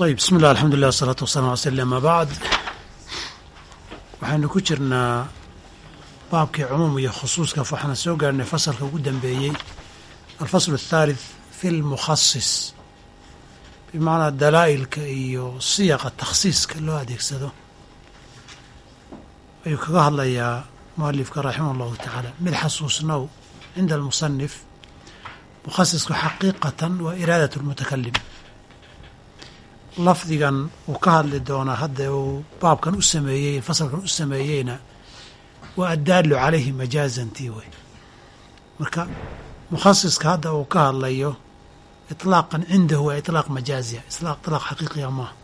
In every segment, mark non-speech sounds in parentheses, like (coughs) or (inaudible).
ayb bismi llah alxamdu llah wasalaatu wasalam ala sl ama bacd waxaynu ku jirnaa baabkii cumuum iyo khusuuska waxaana soo gaarhnay fasalka ugu dambeeyey alfasl athalith fi lmukhasis bimacnaa dalaa'ilka iyo siyaqa takhsiiska loo adeegsado ayuu kaga hadlayaa mualifka raximah allahu tacaala mid xasuusnow cinda almusanif mukhasisku xaqiiqatan waa iraadat lmutakalim lafdigan uu ka hadli doono hadda uu baabkan u sameeyey fasalkan u sameeyeyna waa addaalu calayhi majaazantii wey marka mukhasiska hadda uu ka hadlayo ilaaqan cindahu waa ilaaq majaaziya ilaaq xaqiiqiya maaha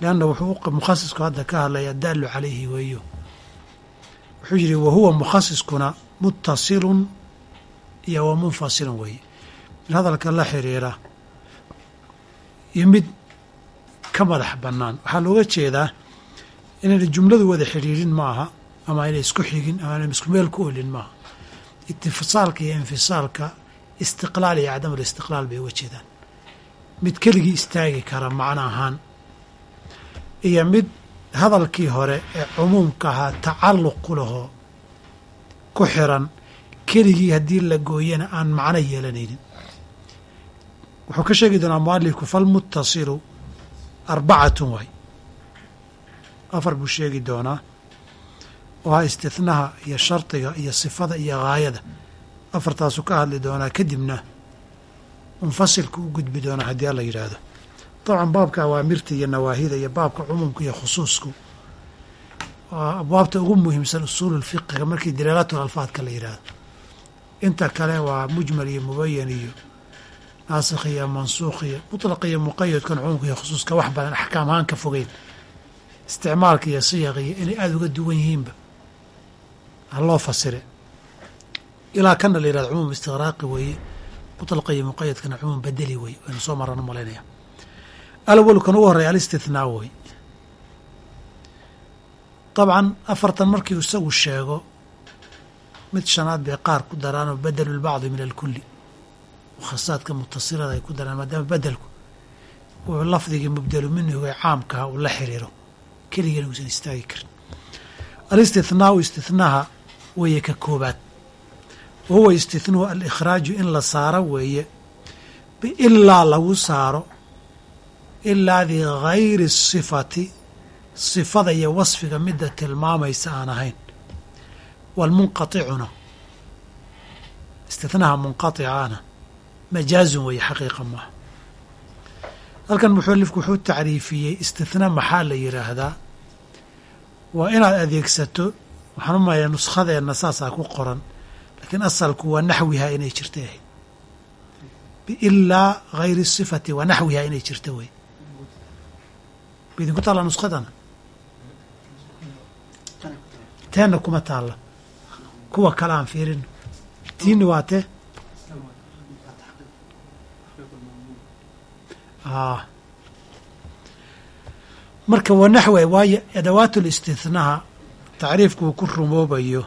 leanna wuxuu mukhasisku hadda ka hadlaya addaalu calayhi weeyo. Wuxuu yidhi wahuwa mukhasiskuna mutasilun iyo wa munfasilun weeye min hadalka la xiriira iyo mid ka madax bannaan. Waxaa looga jeedaa inayna jumladu wada xidhiirin ma aha ama aynay isku xigin ama aynay isku meel ku olin maaha. Itifsaalka iyo infisaalka istiqlaal iyo cadam alistiqlaal bay uga jeedaan. Mid keligii istaagi kara macno ahaan iyo mid hadalkii hore ee cumuumka ahaa tacalluq ku lahoo ku xiran keligii haddii la gooyana aan macno yeelanaynin wuxuu ka sheegi doonaa mualifku falmuttasilu arbacatun waay afar buu sheegi doonaa. Oo ha iyo shardiga iyo sifada iyo haayada afartaasuu ka hadli doonaa kadibna munfasilku u gudbi doonaa haddii alla yidhaahdo. Dabcan baabka awaamirta iyo nawaahida iyo baabka cumuumka iyo khusuusku. Waa abwaabta ugu muhiimsan usuululfiqiga markii dalaalaatul alfaadka la yidhaahdo. Inta kale waa mujmal iyo mubayan iyo naasikh iyo mansuukh iyo mutlaq iyo muqayadkan cumuumka iyo khusuuska wax badan axkaam ahaan ka fogeyn. Isticmaalka iyo siyaq iyo inay aada uga duwan yihiinba ha loo fasire. Ilaa kana la yihahdo cumuum istiqraaqi weeye mutlaqa iyo muqayadkana cumuum bedeli weye waynu soo maraan u malaynaya. Alawal kan ugu horreya alistithnaa wey dabcan afartan markii isagu sheego mid shanaad bay qaar ku daraanoo bedelu lbacdi min alkulli mukhasaadka mutasilada ay ku daraan maadaama bedelku uu lafdigii mubdelu minhu ee caamkaha uu la xiriiro. Keligana uusan istaagi karin. Alistithnaau istithnaha weeye ka koobaad wa huwa istithnuhu alikhraaju in la saaro weeye. Biilaa lagu saaro ilaadii gayri sifati sifada iyo wasfiga midda tilmaamaysa aan ahayn. Waalmunqaticuna istithnaha munqaطicaana majaazun weeye xaqiiqa maaha halkan muxalifku wuxuu tacriifiyey istithna maxaa la yidhaahdaa waa inaad adeegsato waxaan u malaya nuskhadeenna saasaa ku qoran laakiin asalku waa naxwihaa inay jirta ahayd biilaa gayri sifati waa naxwihaa inay jirta wey. Baidinku taalla nuskhadana teenna kuma taalla. Kuwa kale aan fiirino tiini waa tee marka waa naxwe waayo adawaatul istithnaha tacriifku uu ku rumoobayo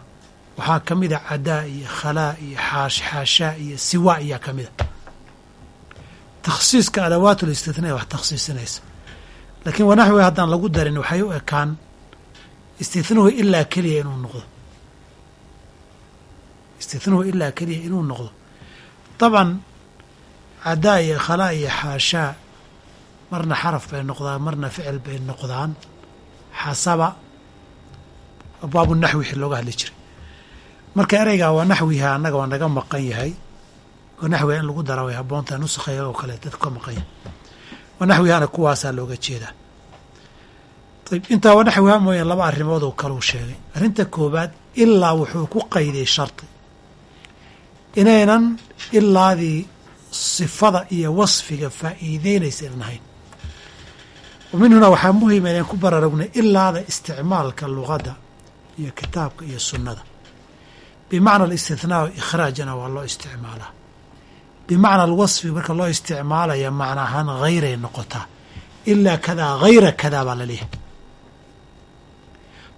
waxaa ka mida cadaa iyo khalaa iyo xaash xaashaa iyo siwa ayaa ka mida takhsiiska adawaatul istithnaa wax takhsiisinaysa. Laakiin waa naxwe haddaan lagu darin waxay u ekaan istithnuhu ilaa keliya inuu noqdo. Istithnuhu ilaa keliya inuu noqdo. Dabcan cadaa iyo khalaa iyo xaashaa marna xaraf bay noqdaan marna ficil bay noqdaan. Xasaba abwaabu naxwi wixii looga hadli jiray. Marka ereygaa waa naxwiha annaga waa naga maqan yahay. Oo naxwiga in lagu dara way habboontahay nusakha iyagoo kale dadku ka maqan yahay. Waa naxwihana kuwaasaa looga jeedaa. Ayb intaa waa naxwiha mooyaan laba arrimood oo kaleu sheegay. Arrinta koobaad ilaa wuxuu ku qayday shardi inaynan ilaadii sifada iyo wasfiga faa'iideynaysa inan ahayn min hunaa waxaa muhima inaan ku baraarugnay ilaada isticmaalka luqadda iyo kitaabka iyo sunnada bimacna alistithnaau ikhraajana waa loo isticmaalaa bimacna alwasfi marka loo isticmaalaya macna ahaan hayray noqotaa ilaa kadaa hayra kadaa baa la leeyahay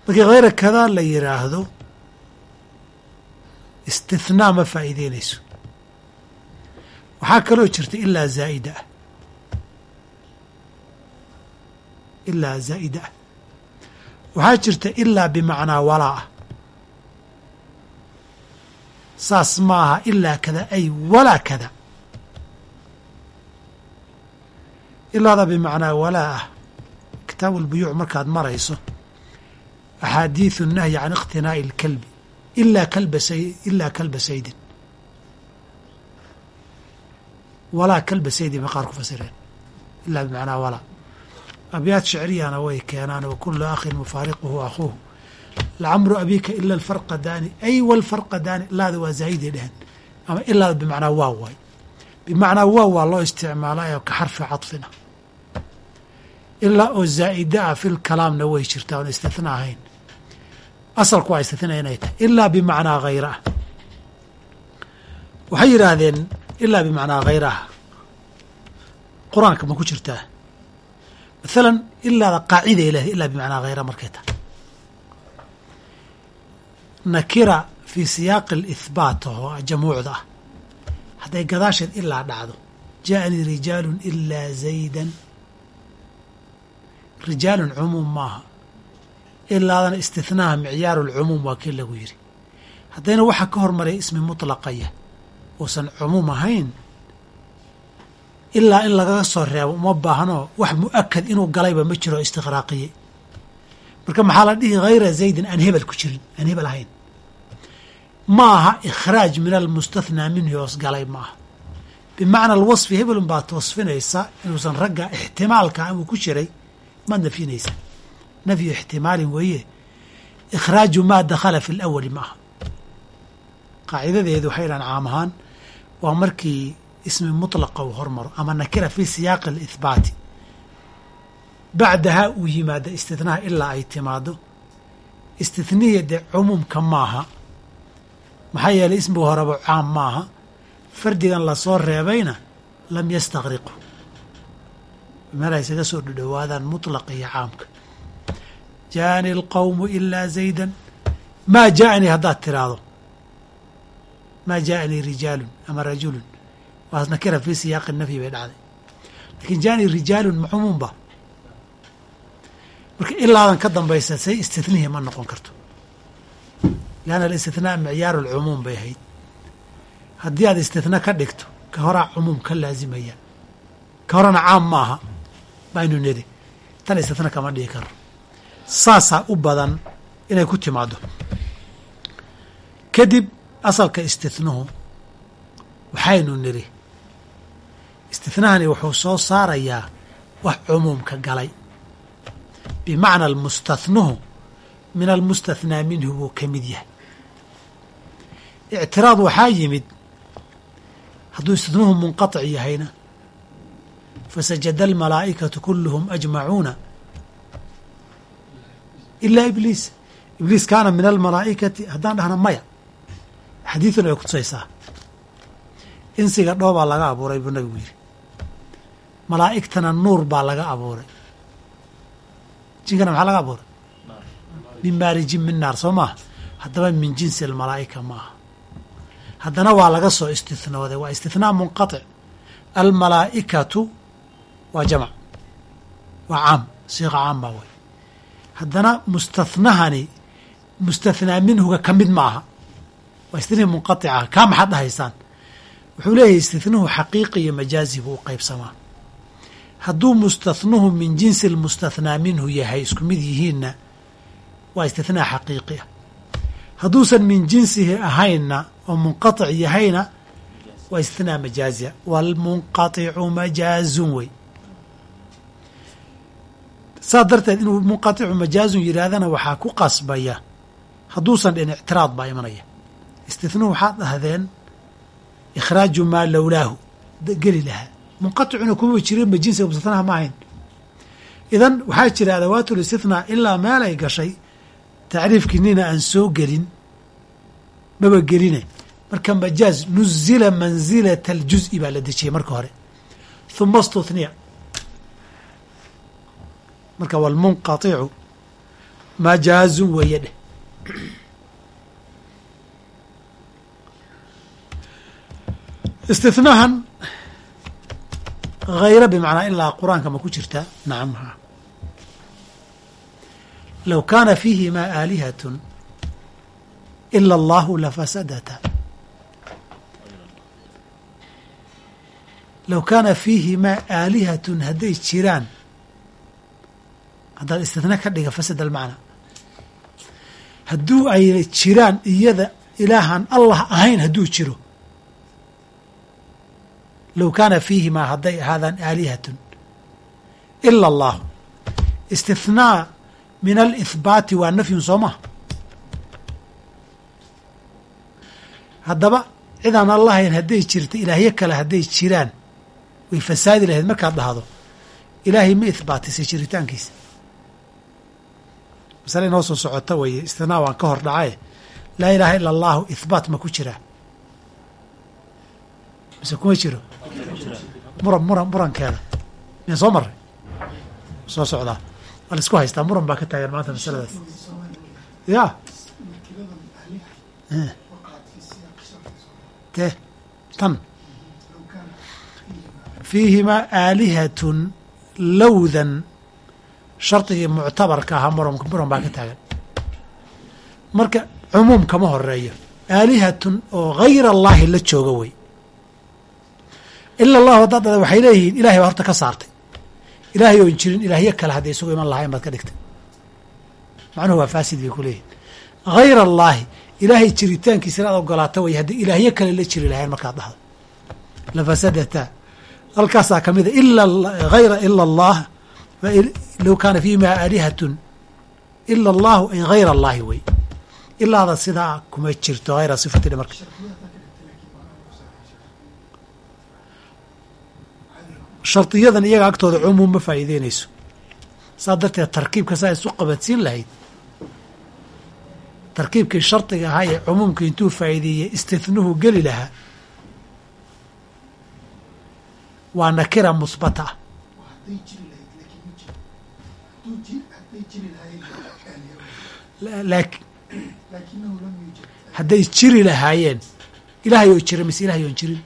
markii hayra kadaa la yidhaahdo istithnaa ma faa'iideynayso waxaa kaloo jirta ilaa zaa'ida ah ilaa zaa'ida ah waxaa jirta ilaa bimacnaa walaa ah saas maaha ilaa kada ay walaa kada. Ilaada bimacnaa walaa ah kitaabu lbuyuuc markaad marayso. Axaadiidu nahyi can iqtinaa'i اlkalbi ilaa kalba say ilaa kalba saydin. Walaa kalba saydin bay qaar ku fasireen. Ilaa bimacnaa walaa abyaad shicriyana way keenaan wa kulu akhin mufaariquhu akhuuhu lacamru abiika ila alfarqadaani ay walfarqadaani laada waa zaa'iday dhehen ama ilaada bimacnaa waaw waay bimacnaa waaw waa loo isticmaalaa ka xarfi cadfina ilaa oo zaa'ida ah fi lkalaamna way jirtaa oon istithna ahayn asalku waa istithna inay tahay ilaa bimacnaa hayra ah waxay yidhaahdeen ilaa bimacnaa hayra ah qur'aanka ma ku jirtaa maalan ilaada qaaciday leedahay ilaa bimacnaa hayra markay tahay nakira fii siyaaqi alihbaat oo jamuucda ah hadday gadaasheed ilaa dhacdo ja'anii rijaalun ilaa zaydan rijaalun cumuum maaha ilaadana istithnaha micyaaru lcumuum waa kii lagu yidhi haddayna waxaa ka hormaraya ismi mutlaqaya uusan cumuum ahayn ilaa in lagaga soo reebo uma baahnoo wax mu'akad inuu galayba ma jiro istiqraaqiyey marka maxaa la dhihi hayra zaydin aan hebel ku jirin aan hebel ahayn. Ma aha ikhraaj min almustathnaa minhu hoos galay ma aha bimacna alwasfi hebelun baad wasfinaysa inuusan ragga ixtimaalka amuu ku jiray maad nafyinaysa nafyu ixtimaalin weeye ikhraaju maa dakhala fi lawali ma aha qaacidadeedu waxay dhahan caam ahaan waa markii ismi mutlaqa uu hormaro ama nakira fi siyaaqi alihbaati bacdahaa uu yimaado istithnaha ilaa ay timaado istithniya dee cumuumka maaha maxaa yeelay ismigu horeba caam maaha fardigan la soo reebayna lam yastaqriqu. Meel ay isaga soo dhudhowaadaan mutlaqa iyo caamka. Ja'ani alqawmu ilaa zaydan. Maa ja'anii haddaad tiraahdo? Maa ja'anii rijaalun ama rajulun waa nakira fii siyaaqi nafyi bay dhacday. Lakin ja'anii rijaalun macumuumba marka ilaadan ka dambaysa say istithnihi ma noqon karto. Lianna alistithnaa micyaaru lcumuum bay ahayd. Haddii aad istithna ka dhigto ka horaa cumuum ka laazimaya. Ka horena caam ma aha baynu niri tan istithna kama dhigi karo. Saasaa u badan inay ku timaado kadib asalka istithnuhu waxaynu niri istithnahani wuxuu soo saarayaa wax cumuumka galay. Bimacna almustathnuhu min almustathnaa minhu buu ka mid yahay. Ictiraad waxaa yimid hadduu istithnuhu munqaطic yahayna fasajada almalaa'ikatu kulluhum ajmacuuna. Ilaa ibliis. Ibliis kaana min almalaa'ikati haddaan dhahna maya. Xadiidun ay kutusaysaa insiga dhoobaa laga abuuray buu nabigu yidhi malaa'igtana nuur baa laga abuuray. Jinkana maxaa laga abuuray? Min maarijin min naar soo maaha haddaba min jinsi almalaa'ika ma aha. Haddana waa laga soo istinooday waa istithnaa munqaطic almalaa'ikatu waa jamc waa caam siiqa caam baa way haddana mustathnahani mustathnaa minhuga ka mid ma aha. Waa istithnii munqaطica kaa maxaad dhahaysaan? Wuxuu leeyahay istithnuhu xaqiiqi iyo majaazi buu u qaybsamaa hadduu mustanuhu min jinsi almustathnaa minhu yahay isku mid yihiinna waa istinaa xaqiiqi ah. Hadduusan min jinsihi ahaynna oo munqaic yahayna waa istinaa majaaziya ah. walmunqaicu majaazun wey saa darteed inuu munqaicu majaazun yidhaahdana waxaa ku qasbaya hadduusan dhin ictiraad baa imanaya. Istinuhu waxaad dhahdeen ikhraaju maa lowlaahu geli lahaa munqaticuna kuma jirinba jinsiga mustanaha ma ahayn. Idan waxaa jira adawaatu listithnaa ilaa meel ay gashay tacriifkii nina aan soo gelin maba geline. Marka majaaz nuzila manzilata aljuzi baa la dejiyey marka hore. Huma stuthniya marka walmunqaicu majaazun weeye dheh. Istinahan hayra bimacnaa ilaa qur'aanka ma ku jirtaa nacam ha low kaana fiihimaa aalihatun ila allahu lafasadata low kaana fiihimaa aalihatun hadday jiraan haddaad istitna ka dhiga fasad almacna hadduu ay jiraan iyada ilaahan allah ahayn hadduu jiro low kaana fiihimaa hadday ahaadaan aalihatun ila allahu istithnaa min alihbaati waa nafyun soo maha haddaba cidaan allahayn hadday jirta ilaahyo kale hadday jiraan way fasaadi lahayd markaad dhahdo ilaahay ma ihbaatisay jiritaankiisa masale inoo soo socota weeye istinaa waan ka hor dhacaye laa ilaaha ila allahu ihbaat ma ku jiraa mise kuma jiro muran muran murankeeda. Miya soo maray? Soo socdaa. Waa la isku haystaa? Muran baa ka taagan maanta masaladaas. Ya te tan. Fiihimaa aalihatun lowdan shardigii muctabarka ahaa muran muran baa ka taagan. Marka cumuum kama horeeyo aalihatun oo hayr allaahi la jooga wey ila allahu haddaad waxay leeyihiin ilahay baa horta ka saartay ilaahay oon jirin ilaahyo kale hadday isugu iman lahayn baad ka dhigtay macnuhu waa faasid bay ku leeyihiin hayr allaahi ilaahay jiritaankiisa inaad ogolaata way haddii ilaahyo kale la jiri lahayn markaad dhahdo lafasadata halkaasaa ka mida ila hayra ila allah low kaana fiimaa aalihatun ila allahu ay hayr allaahi wey ilaada sidaa kuma jirto hayra sifatidha marka shardiyadan iyaga agtooda cumuum ma faa'iideynayso. Saa darteed tarkiibka saa isu qabadsiin lahayd tarkiibkii shardiga ahaa ee cumuumka intuu faa'iideeyey istithnuhu geli lahaa waa nakira musbata. Ah hadday jiri lahaayeen ilaahay oo jira mise ilahay oon jirin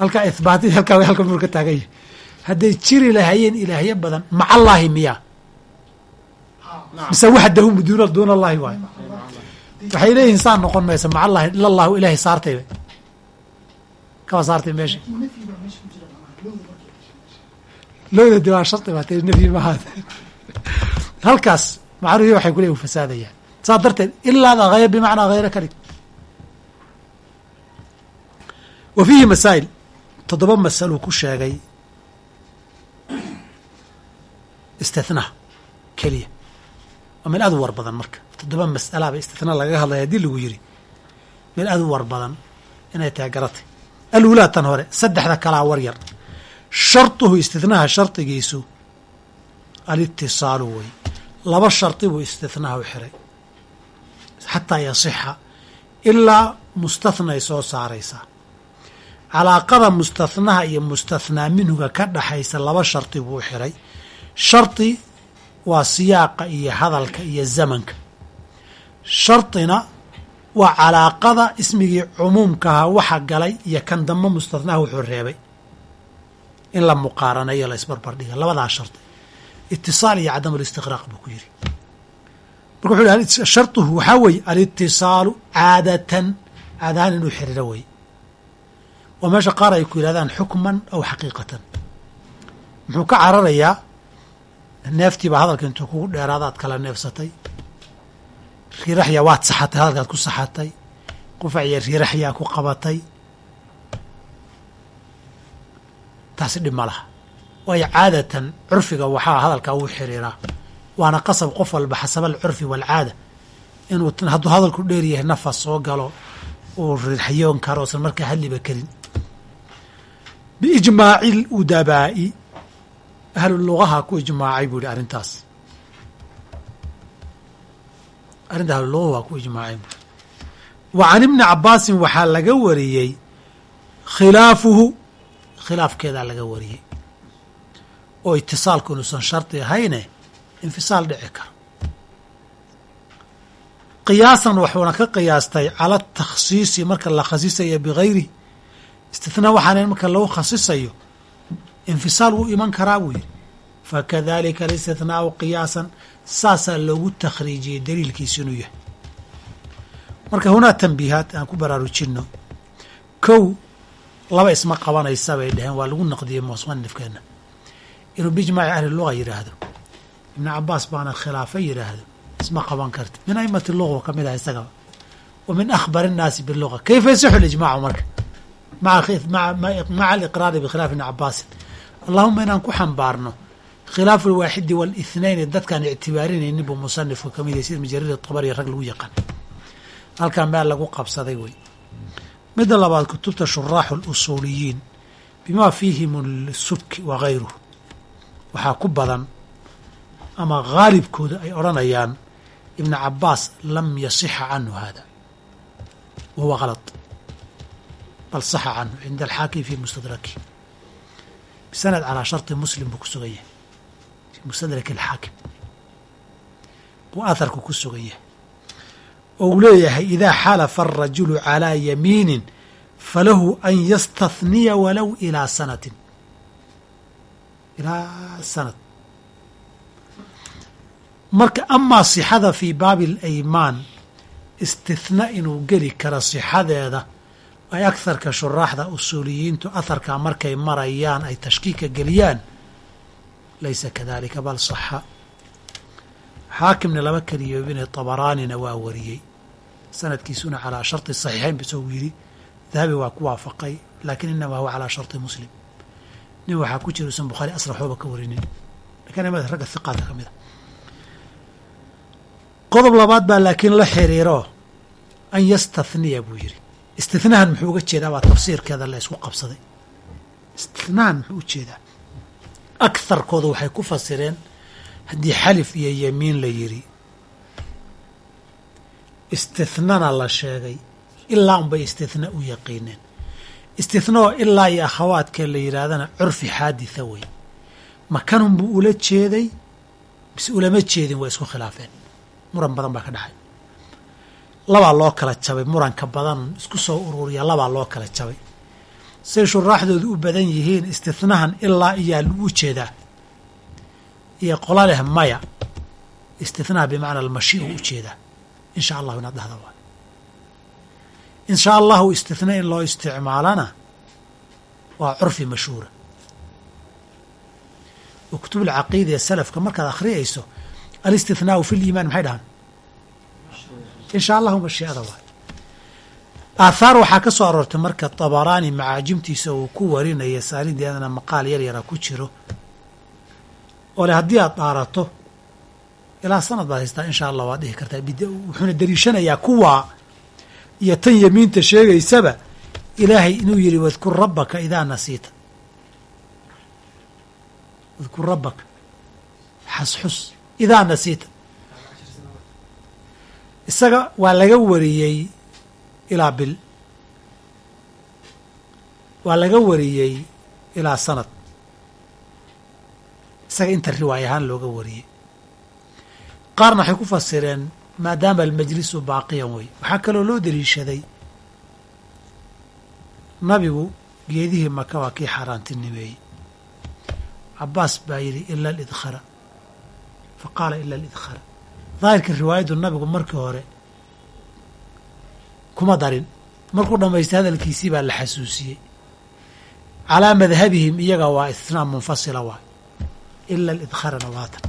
halkaa ihbaati halkaa halka mur ka taagan yahay hadday jiri lahaayeen ilaahyo badan maca allaahi miyaa mise waxdahu duuna duuna allaahi waayo waxay leeyihiin saa noqon maysa maca allahi ila allahu ilaahay saartayba kaba saartay meesha lowda waa shardi baa tiri nafyi halkaas macnuhi waxay ku fasaadayaan saa darteed ilaada hayr bimacnaa hayra ka wa fiihi masaa'il toddoba masaluu ku sheegay istithnaa keliya. Waa meel aad u war badan marka. Toddoba mas'alaaba istithnaa lagaga hadlaya haddii lagu yiri meel aad u war badan inay tahay garatay. Alulaa tan hore saddexda kalaa war yar. Sharduhu istithnaha shardigiisu alitisaalu wey laba shardi buu istithnaha u xiray. Xataa yasixa ilaa mustathnay soo saaraysaa calaaqada mustathnaha iyo mustathnaa minhuga ka dhaxaysa laba shardi buu xiray. Shardi waa siyaaqa iyo hadalka iyo zamanka. Shardina waa calaaqada ismigii cumuumkaha waxa galay iyo kan dambe mustathnaha wuxuu reebay. In la muqaaranayo la isbarbardhiga labadaa shardi itisaal iyo cadam alistiqraaq buu ku yidhi marka wuxu yhi sharduhu waxaa weeye alitisaalu caadatan caadahaan inuu xiriiro wey waa meesha qaar ay ku yidhahdaan xukman aw xaqiiqatan. Muxuu ka cararayaa neeftiibaa hadalka intuu kugu dheeraadaad kala neefsatay. Riiraxya waad saxatay hadalkaad ku saxatay. Qufaciyo riiraxyaa ku qabatay. Taasi dhib ma laha. Waayo caadatan curfiga waxaa hadalkaa uu xiriiraa waana qasab qof walba xasaba alcurfi waalcaada inuu hadduu hadalku dheer yahay nafas soo galo uu riirxyoon karo osan markaa hadliba karin biijmaaci ludabaa'i ahlu lugaha ku ijmaacay buu yihi arrintaas arrinta ahlu lugaha waa ku ijmaacay wa can ibni cabaasin waxaa laga wariyey khilaafuhu khilaafkeedaa laga wariyey oo itisaalku inuusan shardi ahayne infisaal dhici karo qiyaasan waxuuna ka qiyaastay cala takhsiisi marka la khasisayo bigayrihi istithnaa waxaana marka lagu khasisayo infisaal wuu iman karaa buu yidhi. Fakadalika alistithnaau qiyaasan saasaa loogu takhriijiyey daliilkiisu inuu yahay. Marka hunaa tanbiihaad aan ku baraarujinno kow laba isma qabanaysa bay dhaheen waa lagu naqdiyey musanifkeena inuu bijmaaci ahli luga yidhaahdo ibnu cabaas baana khilaafa yidhaahdo isma qaban karti. Min aimati luga ka mid ah isagaba. Wa min akhbari innaasi biluga kayfa yasixu lijmaacu marka maca aliqraari bikhilaaf ibni cabaasin allahuma inaan ku xambaarno khilaafu alwaaxidi waalithnayni dadkaan ictibaarinaynin buu musanifku ka mid yahay sida majarir tabariyo rag lagu yaqaan halkaa meel lagu qabsaday wey midda labaad kutubta shuraaxu lusuuliyiin bimaa fiihim alsubki wa hayruhu waxaa ku badan ama haalibkooda ay odhanayaan ibna cabaas lam yasixa canhu haada wahuwa halad bal saxa canhu cinda alxaakim fi mustadraki. Bisanad calaa sharti muslim buu ku sugan yahay fii mustadraki alxaakim buu aharku ku sugan yahay oo uu leeyahay idaa xalafa arajulu calaa yamiinin falahu an yastahniya walow ilaa sanatin. Ilaa sanad. Marka amaa sixada fii baabi alaymaan istithna inuu geli karo sixadeeda ay aktharka shuraaxda usuuliyiintu atharkaa markay marayaan ay tashkiika geliyaan laysa kadalika bal saxa. Xaakimna lama keliyoobine tabaraanina waa wariyey. Sanadkiisuna calaa sharti saxiixayn bisou yidhi dahabi waa ku waafaqay laakiin inamaa huwa calaa sharti muslim. Nin waxaa ku jira usan bukhaari asra waxooba ka warinin. Lakiin ragga hiqaadka ka mid a qodob labaad baa laakiin la xiriiro an yastahniya buu yidhi istithnahan muxuu uga jeedaa baa tafsiirkeeda la isku qabsaday. Istithnahan muxuu u jeedaa. Akharkooda waxay ku fasireen haddii xalif iyo yemiin la yidhi. Istithnana la sheegay ilaa unbay istithna u yaqiineen. Istithna oo ilaa iyo akhawaadkee la yidhaahdana curfi xaaditha wey makanun buu ula jeeday mise ulama jeedin waa isku khilaafeen. Muran badan baa ka dhexay labaa loo kala jabay muranka badan isku soo ururiya labaa loo kala jabay. Say shuraaxdoodu u badan yihiin istithnahan ilaa iyaa lagu jeedaa. Iyo qola leh maya istithnaha bimacna almashi u u jeedaa in sha allahu inaad dhahda waay in shaa allahu istithna in loo isticmaalana waa curfi mashhuura. Oo kutub alcaqiida ee salafka markaad akhriyayso alistithnaau fi liimaan maxay dhahaan in shaa allahu mashiicada waay. Aathaar waxaa ka soo aroortay marka tabaraani macaajimtiisa uu ku warinaya saarideedana maqaal yar yara ku jiro. Oo le haddii aad dhaarato ilaa sanad baad haystaa in sha allah waad dhihi kartaa. Wuxuuna daliishanayaa kuwaa iyo tan yemiinta sheegaysaba ilaahay inuu yidhi wadkur rabbaka idaa nasiita. Wadkur rabbaka xasxus idaa nasiita isaga waa laga wariyey ilaa bil. Waa laga wariyey ilaa sanad. Isaga inta riwaaya ahaan looga wariyey. Qaarna waxay ku fasireen maadaama almajlisu baaqiyan wey waxaa kaloo loo deliishaday nabigu geedihii maka waa kii xaaraantinimeeyey cabaas baa yidhi ila alidkhara. Fa qaala ila alidkhara daahirka riwaayaddu nabigu markii hore kuma darin. Markuu dhammaystay hadalkiisii baa la xasuusiyey. Calaa madhabihim iyaga waa ithnaa munfasila waay. Ila alidkharana waatan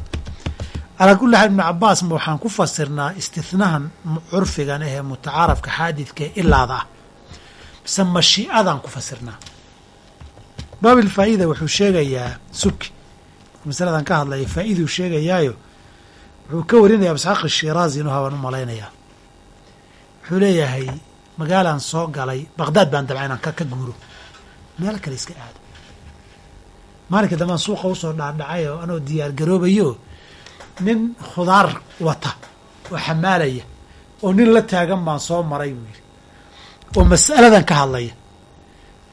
calaa kulli xaal ibnu cabaas ma waxaan ku fasirnaa istithnahan curfigan ahee mutacaarafka xaadidkae ilaada ah. Mise mashii'adaan ku fasirnaa. Baabil faa'ida wuxuu sheegayaa subki masaladan ka hadlaya faa'iiduu sheegayaayo wuxuu ka warinaya isxaaq shiraazi inuu habaan u malaynayaa wuxuu leeyahay magaalaan soo galay baqdaad baan dabca inaan ka ka guuro. Meel kale iska aado. Maalinka dambaan suuqa u soo dhaadhacay oo anoo diyaar garoobayo nin khudaar wata oo xamaalaya oo nin la taagan baan soo maray buu yidhi. Oo mas'aladan ka hadlaya.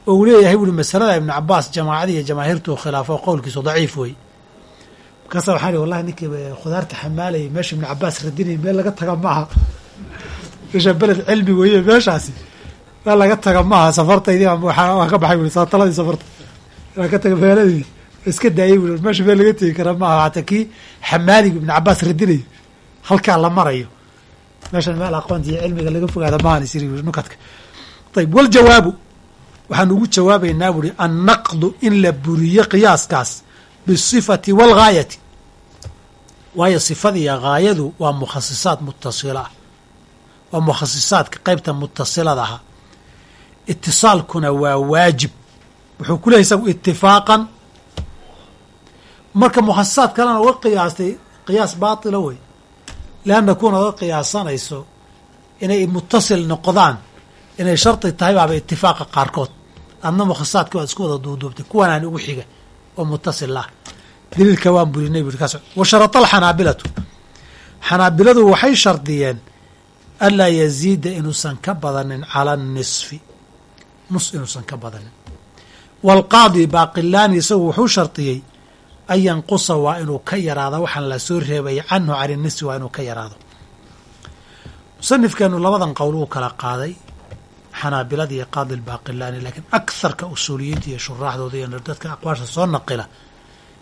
Oo uu leeyahay buuhi masalada ibnu cabaas jamaacadii iyo jamaahiirtuu khilaafo oo qowlkiisu daciif wey markaasa waxaan ihi wallahi ninkii khudaarta xamaalayay meesha ibnu cabaas radinay meel laga taga maaha. Meesha beled cilmi weeye meeshaasi. Meel laga taga maaha safartaydii waan ka baxay bui taladii safarta. Waan ka taga magaaladii iska daayay bu meesha meel laga tegi kara maaha. Hata kii xamaaliga ibn cabaas radinayo halkaa la marayo. Meeshan meel aqoonta iyo cilmiga laga fogaada maahan isiri nukadka ayb waljawaabu waxaan ugu jawaabaynaa buuri annaqdu in la buriyo qiyaaskaas bisifati waalgaayati waayo sifadiiyo gaayadu waa mukhasisaad mutasila ah waa mukhasisaadka qeybta mutasilada ahaa itisaalkuna waa waajib. Wuxuu ku lehay isagu itifaaqan marka mukhasisaad kalena uga qiyaastay qiyaas baatila wey leanna kuwan oga qiyaasanayso inay mutasil noqdaan inay shardi tahay baaba itifaaqa qaarkood. Adna mukhasisaadki waad isku wada duuduubtay. Kuwanaan ugu xiga oo mutasil ah daliilka waan burinay bui kaas. Wa sharata alxanaabilatu. Xanaabiladu waxay shardiyeen anlaa yaziida inuusan ka badanin cala anisfi nus inuusan ka badanin. Waalqaadi baaqilaani isagu wuxuu shardiyey an yanqusa waa inuu ka yaraado waxaan la soo reebay canhu cani nisfi waa inuu ka yaraado. Musanifkeenu labadan qowl uu kala qaaday xanaabilada iyo qaadi lbaaqilaani laakiin akharka usuuliyiinta iyo shuraaxdooda iyo dadka aqwaasha soo naqila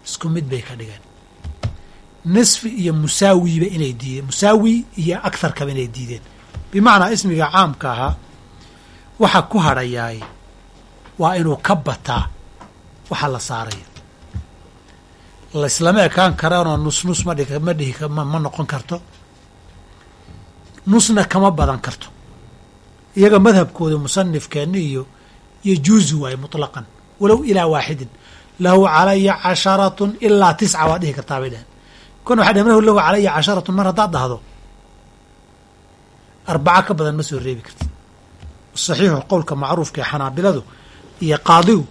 isku mid bay ka dhigeen nisfi iyo musaawiba inay diideen. Musaawi iyo akharkaba inay diideen. Bimacnaa ismiga caamka ahaa waxa ku hadhayaay waa inuu ka bataa waxa la saaraya. Laislama ekaan karaanoo nus nus ma dhihi ma noqon karto. Nusna kama badan karto. Iyaga madhabkooda musanifkeeni iyo yajuuzu waaye mutlaqan. Walow ilaa waaxidin lahu calaya casharatun ilaa tisca waad dhihi kartaa bay dheheen kon waxay dhehen lahu calaya casharatun mar haddaad dhahdo arbaca ka badan ma soo reebi kartid. Saxiixu qowlka macruufka ee xanaabiladu iyo qaadigu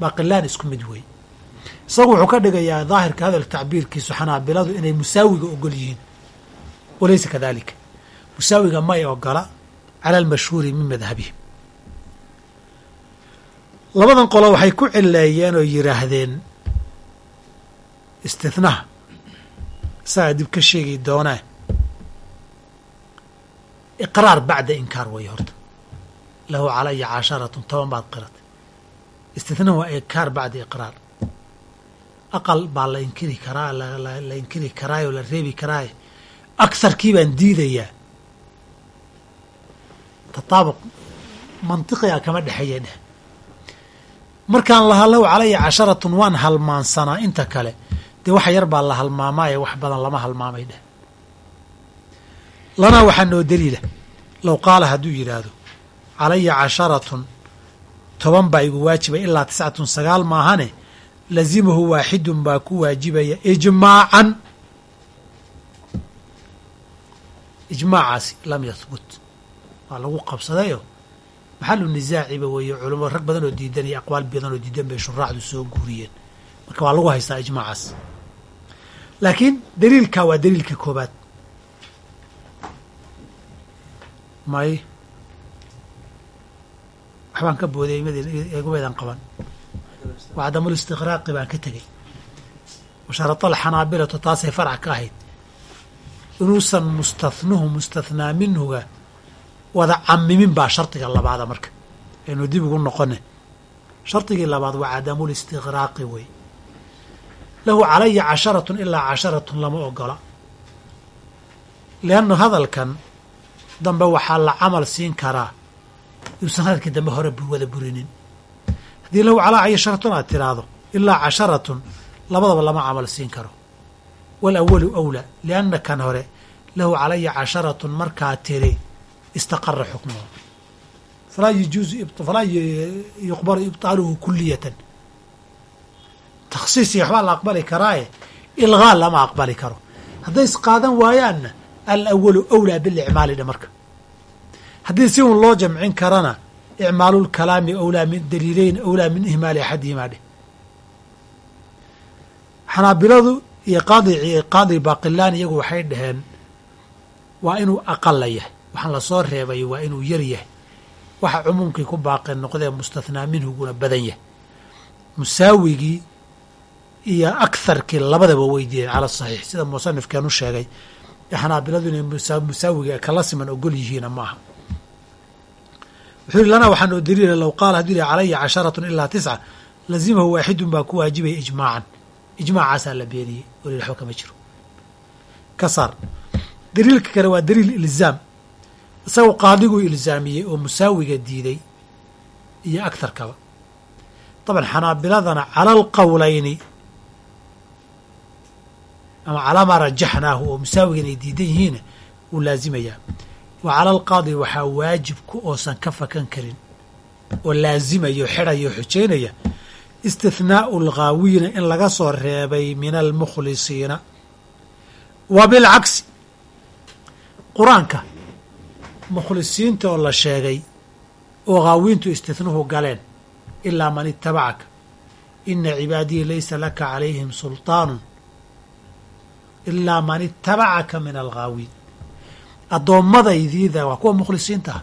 baaqilaan isku mid wey isagu wuxuu ka dhigayaa daahirka hadal tacbiirkiisu xanaabiladu inay musaawiga ogol yihiin. Walaysa kadalika musaawiga may ogola cala almashhuuri min madhabihim labadan qolo waxay ku cileeyeen oo yidhaahdeen istithnaha isagaa dib ka sheegi doonaa iqraar bacda inkaar way horta. Lahu calaya casharatun toban baad qiratay istithnaha waa inkaar bacda iqraar. Aqal baa la inkiri karaa la inkiri karaayo la reebi karaayo aktharkii baan diidayaa. Tataabuq mantiqiga kama dhexeeya dheh markaan lahaa lahu calaya casharatun waan halmaansanaa inta kale. Dee wax yar baa la halmaamaaye wax badan lama halmaamay dheh lanaa waxaa noo daliila. Low qaala hadduu yidhaahdo calaya casharatun toban baa igu waajibay ilaa tiscatun sagaal maahane lazimahu waaxidun baa ku waajibaya ijmaacan. Ijmaacaasi lam yahbut waa lagu qabsadayo maxalu nisaaciba weeye culamo rag badan oo diidan iyo aqwaal badan oo diidan bay shuraaxdu soo guuriyeen. Marka waa lagu haystaa ijmaacaas. Laakiin daliilkaa waa daliilka koobaad. May. Waxbaan ka booday egumeedan qaban. Wa cadamul istiqraaqi baan ka tegey. Washarata alxanaabilatu taasay farac ka ahayd. Inuusan mustathnuhu mustathnaa minhuga wada camimin baa shardiga labaada marka. Aynu dib ugu noqone. Shardigii labaad waa cadamul istiqraaqi wey. Lahu calaya casharatun ilaa casharatun lama ogola. Liannu hadalkan dambe waxaa la camal siin karaa. Yuusan hadalkii dambe hore wada burinin. Haddii lahu calaa casharatun aad tiraahdo ilaa casharatun labadaba lama camal siin karo. Walawalu awlaa lianna kan hore lahu calaya casharatun markaa tiri istaqara xukmuhu falaa yajuuzu falaa yuqbalu ibطaaluhu kuliyatan takhsiis iyo waxbaa la aqbali karaaye ilgaa lama aqbali karo hadday isqaadan waayaanna alawalu awlaa bilicmaali dhe marka haddii si un loo jamcin karana icmaalulkalaami awlaa min daliileyn awlaa min ihmaali axadihimaa dheh xanaabiladu iyo qaadi qaadi baqilaan iyagu waxay dhaheen waa inuu aqala yahay waxaan la soo reebay waa inuu yar yahay. Waxa cumuumkii ku baaqeen noqdee mustathnaa minhuguna badan yahay. Musaawigii iyo akharkii labadaba weydiiyeen cala saxiix sida musanifkeenu sheegay. Xanaabiladu inay musaawiga kala siman ogol yihiina maaha wuxuu yihi lanaa waxaa noo daliila low qaala hadduu yihi calaya casharatun ilaa tisca lazimahu waaxidun baa ku waajibaya ijmaacan. Ijmaacaasaa la beeniyey weli waxba kama jiro. Ka saar. Daliilka kale waa daliil ilzaam isagoo qaadiguu ilzaamiyey oo musaawiga diiday iyo agtarkaba daban xanaabiladana cala alqowlayni ama calaa maa rajaxnaahu oo musaawigan ay diidan yihiina wuu laazimayaa wa cala alqaadi waxaa waajibku oosan ka fakan karin oo laazimaya oo xidhaya oo xujaynaya istithnaau alghaawiina in laga soo reebay min almukhlisiina wa bilcagsi qur'aanka mukhlisiinta oo la sheegay oo haawiintu istithnuhu galeen ilaa man itabacaka ina cibaadii laysa laka calayhim sulطaanu ilaa man itabacaka min alghaawiin. Addoommadaydiida waa kuwa mukhlisiinta ah.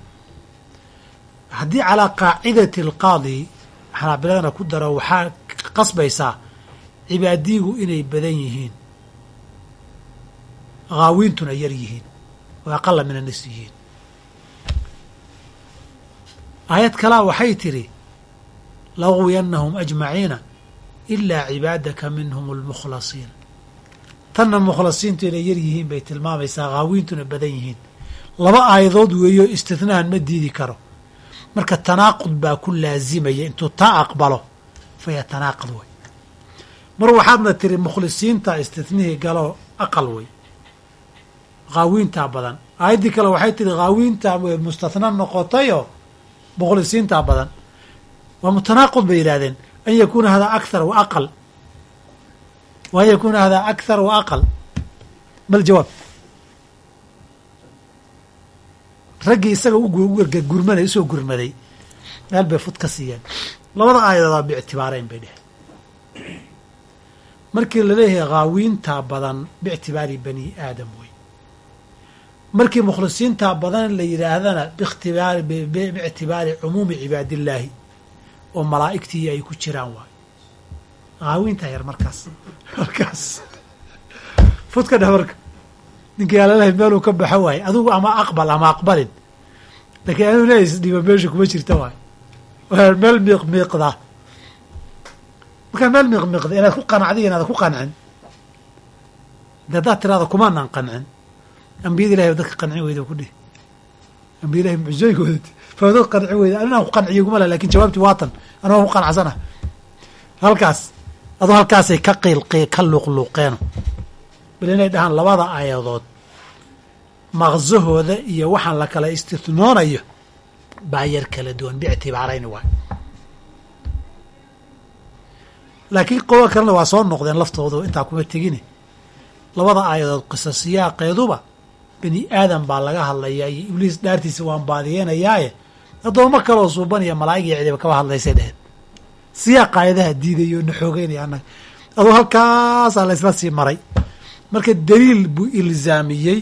Haddii calaa qaacidati alqaadi xanaabiladana ku daro waxaa qasbaysaa cibaadiigu inay badan yihiin haawiintuna yar yihiin oo aqala min annas yihiin aayad kalaa waxay tidhi laguwiyanahum ajmaciina ilaa cibaadaka minhum almukhlasiin tanna mukhlasiintu inay yar yihiin bay tilmaamaysaa haawiintuna badan yihiin. Laba aayadood weeyo istithnahan ma diidi karo. Marka tanaaqud baa ku laazimaya intuu taa aqbalo fa yatanaaqad way. Mar waxaadna tiri mukhlisiinta istithnihii galo aqal wey haawiintaa badan. Aayaddii kale waxay tihi haawiinta mustathna noqotayoo mukhlisiintaa badan. Waa mutanaaqud bay yidhahdeen an yakuuna hada akthar wa aqal. Wa an yakuuna hada akthar wa aqal. Mal raggii isaga gurmanay u soo gurmaday meel bay fud ka siiyeen. Labada aayadoodaa biictibaarayn bay dheheen markii la leeyahay haawiintaa badan biictibaari bani aadam wey markii mukhlisiintaa badan la yidhaahdana bikhtibaari biictibaari cumuumi cibaadillaahi oo malaa'igtii ay ku jiraan waayo haawiintaa yar markaas markaas. Fud ka dheh marka ninkii alalahay meeluu ka baxo waaye adigu ama aqbal ama aqbalin. Laakiin anuu leeya isdhiiba meesha kuma jirta waayo meel miiq miiqda. Markaa meel miiq miiqda inaad ku qanacdi inaad ku qancin de tiraada kumaanaan qancin ambiyada ilahay dadka qancin weyda ku dhih ambiya ilahay mucjooyinkooda faa dad qancin weyda aninaan ku qanciyo guma laha laakiin jawaabti waatan anoo ku qanacsana halkaas adoo halkaasay ka qiilq ka luuqluuqeeno bal inay dhahaan labada aayadood maqsahooda iyo waxaan la kala istithnoonayo baa yar kala duwan biictibaarayni waay. Laakiin qobo kalena waa soo noqdeen laftoodu intaa kuma tegine labada aayadood qisasiyaaqeeduba bani aadam baa laga hadlayaa iyo ibliis dhaartiisa waan baadiyeenayaaye. Addoommo kaleoo suubanaya malaa'ig iyo cidiba kaba hadlaysay dheheen. Siyaaq aayadaha diidayo na xoogeynaya annaga. Adoo halkaasaa la isla sii maray. Marka daliil buu ilzaamiyey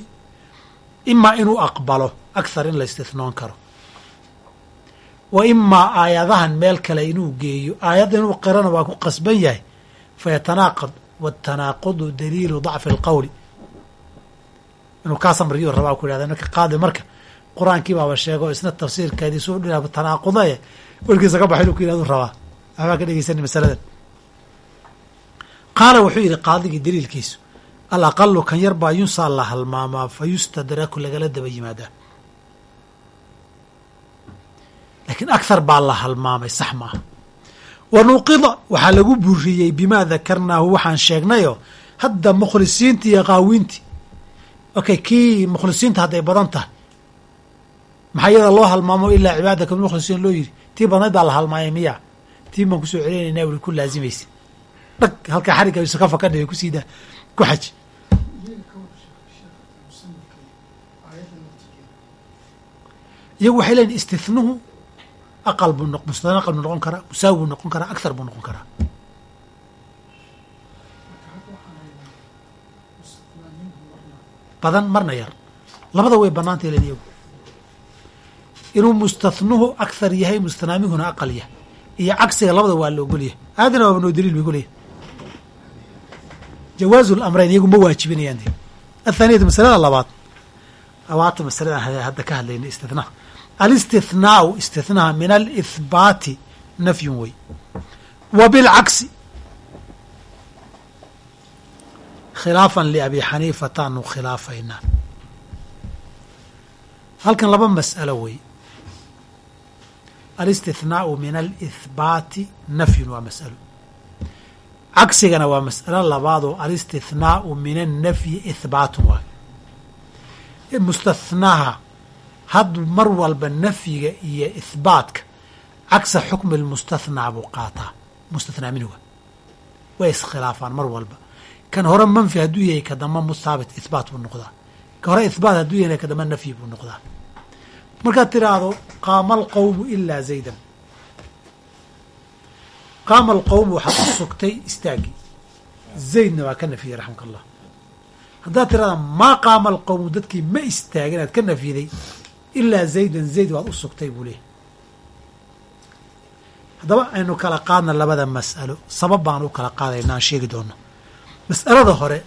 imaa inuu aqbalo akhar in la istithnoon karo. Wa imaa aayadahan meel kale inuu geeyo aayadda inuu qirana waa ku qasban yahay. Fayatanaaqad watanaaqudu daliilu dacfi alqowli inuu kaa samriyo rabaa ku yihahda marka qaadi marka qur'aankii baaba sheego isna tafsiirkeedii suu dhina tanaaqudaye welkiisa ka baxa inuu ku yihahdu rabaa. Waxbaa ka dhegeysani masaladan. Qaala wuxuu yidhi qaadigii daliilkiisu alaqalu kan yar baa yunsaa la halmaamaa fa yustadraku lagala daba yimaadaa. Laakiin akhar baa la halmaamay sax maaha wa nuqida waxaa lagu buriyey bimaa dakarnaahu waxaan sheegnayoo hadda mukhlisiintii iyo qaawiintii okay kii mukhlisiinta hadday badan tahay. Maxaa iyada loo halmaamo ilaa cibaadaka mukhlisiin loo yidhi tii badnayd baa la halmaamay miya. Tii baan ku soo celinaynaa wuli ku laazimaysa dhag halkaa xarigga yuusa ka fakadhaya ku sii daa ku xaji iyagu waxay leeyiin istithnuhu aqal buu no mustana aqal buu noqon karaa musaawi buu noqon karaa akhar buu noqon karaa badan marna yar labada way banaantay len iyagu inuu mustathnuhu akhar yahay mustanaamihuna aqal yahay. Iyo cagsiga labada waa la ogolyahay aadana waaba noo daliil bay kuleeyahy jawaazu lamrayn iyagu ma waajibinayaan athaaniyatu masalada labaad. Awaata masaladan hadda ka hadlayna istithnaha alistithnaau istithnaha min alihbaati nafyun wey wa khilaafan liabi xaniifataanu khilaafaynaa. Halkan laba mas'alo wey. Alistithnaau min alihbaati nafyun waa mas'alo. Cagsigana waa mas'alo labaadoo alistithnaau min annafyi ihbaatun waay mustathnaha had mar walba nafyiga iyo ihbaatka cagsa xukmi lmustathnaa buu qaataa. Mustathnaa minhuga way iskhilaafaan mar walba kan hore manfi hadduu yahay ka damba musaabit ihbaat buu noqdaa. Ka hore ihbaat hadduu yahay ka damba nafyi buu noqdaa. Markaad tiraahdo qaama alqowmu ilaa zaydan. Qaama alqowmu waxaad u sugtay istaaggii zaydna waa ka nafiyey raxmaka allah haddaad tirahda maa qaama alqowmu dadkii ma istaagin aad ka nafyiday ilaa zaydan zayd waad u sugtay buu leeyahy haddaba aynu kala qaadna labada mas'alo. Sabab baan u kala qaadayna aan sheegi doono mas'alada hore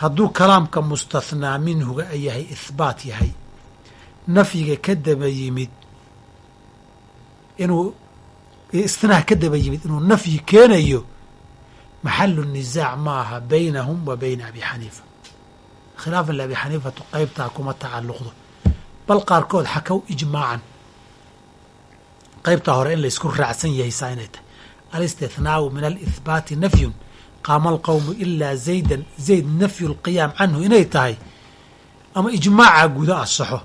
hadduu kalaamka mustathnaa minhuga ay yahay ihbaat yahay nafyiga ka daba yimid inuu istinaha ka daba yimid inuu nafyi keenayo maxalu nisaac ma aha baynahum wa bayna abi xaniifa. Khilaafan liabi xaniifatu qeybtaa kuma tacalluqdo. Bal qaarkood xakow ijmaacan. Qeybtaa hore in laysku raacsan yahay saa inay tahay. Alistithnaau min alihbaati nafyun qaama alqowmu ilaa zaydan zayd nafyu lqiyaam canhu inay tahay ama ijmaaca guda asaxo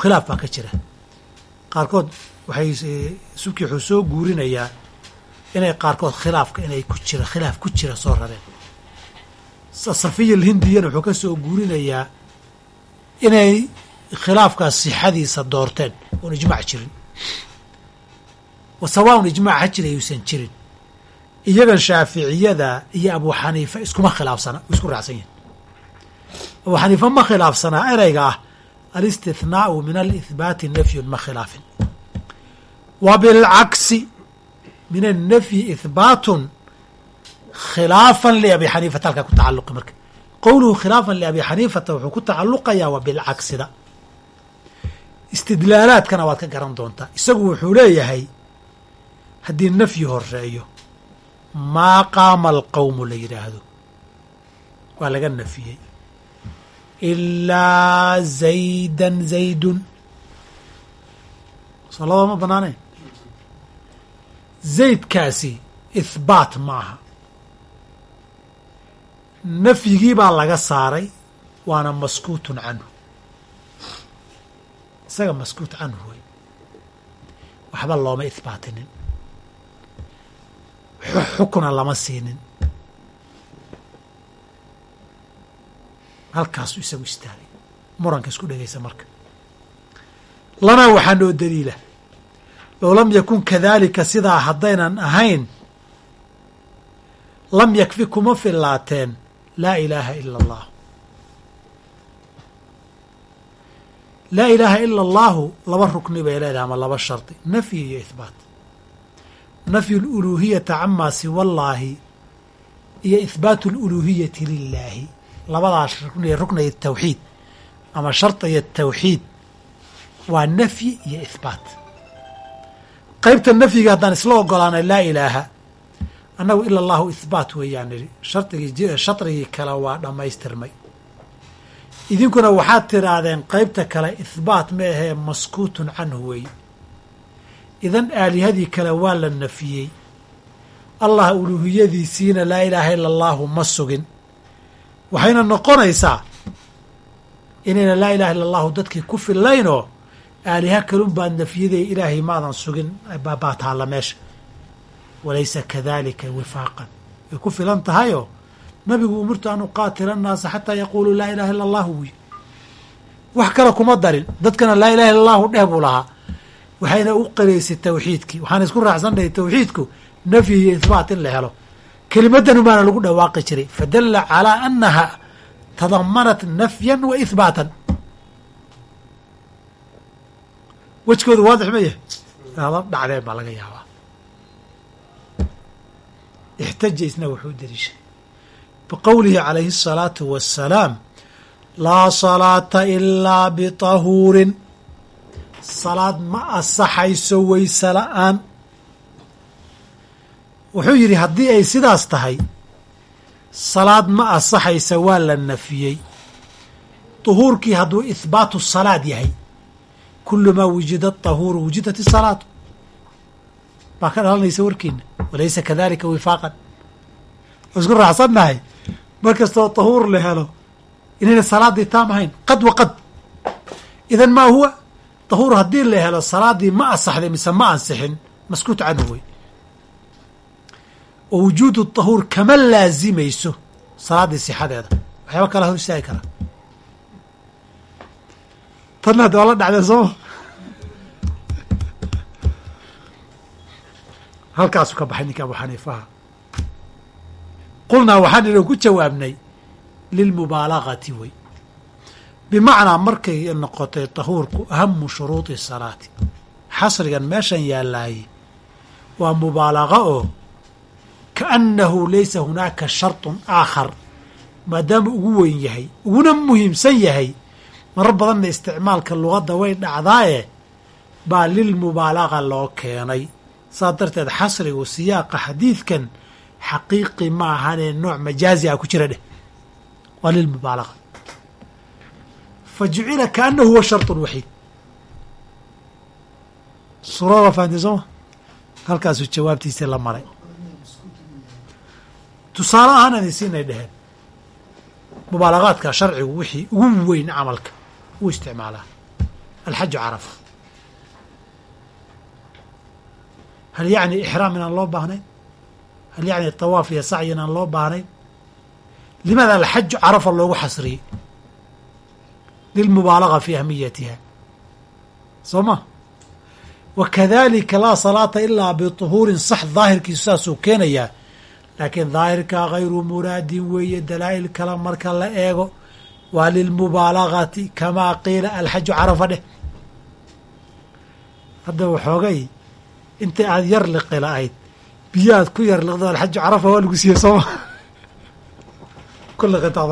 khilaaf baa ka jira qaarkood waxay subkii wuxuu soo guurinayaa inay qaarkood khilaafka inay ku jira khilaaf ku jira soo rareen safiya alhindiyana wuxuu ka soo guurinayaa inay khilaafkaas sixadiisa doorteen oon ijmaac jirin wa sawaaun ijmaac ha jira yuusan jirin iyagan shaaficiyada iyo abu xaniifa iskuma khilaafsana isku raacsan yihiin abu xaniifa ma khilaafsanaa ereyga ah alistithnaau min alihbaati nafyun ma khilaafin. Wa bilcagsi min annafyi ihbaatun khilaafan liabi xaniifata halkaa ku tacalluqi marka. Qowluhu khilaafan liabi xaniifata wuxuu ku tacalluqayaa wa bilcagsida istidlaalaadkana waad ka garan doontaa. Isagu wuxuu leeyahay haddii nafyi horeeyo maa qaama alqowmu la yidhaahdo. Waa laga nafiyey. Ilaa zaydan zaydun. Soo labada ma banaanayn zaydkaasi ihbaat ma aha. Nafyigii baa laga saaray waana maskuutun canhu. Isaga maskuut canhu wey waxba looma ihbaatinin xukuna lama siinin halkaasuu isagu istaagay. Muranka isku dhegaysa marka. Lana waxaa noo daliila. Low lam yakun kadaalika sidaa haddaynan ahayn lam yakfi kuma filaateen laa ilaaha ila allah laa ilaaha ila allahu laba rukni bay leedahay ama laba shardi nafyi iyo ihbaat nafyu luluuhiyata camaa siwa allaahi iyo ihbaatu luluuhiyati lilaahi labadaas rukniya ruknaya tawxiid ama shardiya tawxiid waa nafyi iyo ihbaat qeybta nafyiga haddaan isla ogolaanay laa ilaaha annagu ila allahu ihbaat weeyaan nidhi shardigii shadrigii kale waa dhammaystirmay idinkuna waxaad tidhaahdeen qeybta kale ihbaat ma ahee maskuutun canhu weeye idan aalihadii kale waa la nafiyey. Allah uluuhiyadiisiina laa ilaaha ila allahu ma sugin. Waxayna noqonaysaa inayna laa ilaha illa allahu dadkii ku fillaynoo aaliha kalun baad nafyaday ilaahay maadan sugin baa taalla meesha. Walaysa kadalika wifaaqan. Way ku filan tahayoo nabigu umirtu an uqaatila annaasa xataa yaquuluu laa ilaha illa allahu buy wax kale kuma darin. Dadkana laa ilaha illa allahu dheh buu lahaa waxayna u qaraysay tawxiidkii. Waxaan isku raacsannahay tawxiidku nafyi iyo ihbaat in la helo. Kelimadan umaana lagu dhawaaqi jiray. Fadalla calaa annaha tadamanat nafyan wa ihbaatan wejkoodu waadix ma yahay? Ada dhacdeen baa laga yaabaa. Ixtaja isna wuxuu deliishay biqowlihi calayhi الsalaatu wassalaam laa salaata ilaa bitahuurin salaad ma asaxayso weyse la-aan wuxuu yidhi haddii ay sidaas tahay salaad ma asaxaysa waa la nafiyey طuhuurkii hadduu ihbaatu salaad yahay kulumaa wujida طahuuru wujidat الsalaatu baa ka dhalanaysa warkiina walaysa kadalika wifaaqan waa isku raacsannahay mar kastoo طahuur la helo inayna salaaddii taam ahayn qad wa qad idan maa huwa طahuur haddii la helo salaaddii ma asaxday mise ma ansixin maskuut canhu wey. Oo wujuudu طahuur kama laazimayso salaaddii sixadeeda. Waxyaaba kala hor istaagi karaa tanna hadda waa la dhacdeen sooma halkaasuu ka baxay ninka abu xaniifaha qulnaa waxaan ina ku jawaabnay lilmubaalagati wey bimacnaa markay noqotay tahuurku ahamu shuruudi salaati. Xasrigan meeshan yaalaayey waa mubaalaga oo kaannahu laysa hunaaka sharطun aakhar. Maadaama ugu weyn yahay uguna muhiimsan yahay marar badanna isticmaalka lugadda way dhacdaaye baa lilmubaalaga loo keenay. Saas darteed xasrigu siyaaqa xadiidkan xaqiiqi ma ahanee nooc majaazi ah ku jira dheh. Waa lilmubaalaga fa jucila kaanahu huwa sharطun waxiid suurada fahamtay sooma halkaasuu jawaabtiisii la maray tusaale ahaan aan siinay dheheen mubaalagaadka sharcigu wixii ugu weyn camalka uu isticmaalaa alxaju carafa hal yacni ixraam inaan loo baahnayn hal yacni tawaaf iyo sacyi inaan loo baahnayn limaada alxaju carafa loogu xasriyey lilmubaalaga fi ahmiyatiha soo ma wa kadalika laa salaata ilaa biطuhuurin sax daahirkiisu saasuu keenayaa laakiin daahirka hayru muraadin weeye dalaa'il kale marka la eego waa lilmubaalagati kamaa qiila alxaju carafa dheh hadda waxoogay inta aad yar liqi la-ayd biyo aad ku yar liqdo alxaju carafa waa lagu siiyey sooma ku liqintaa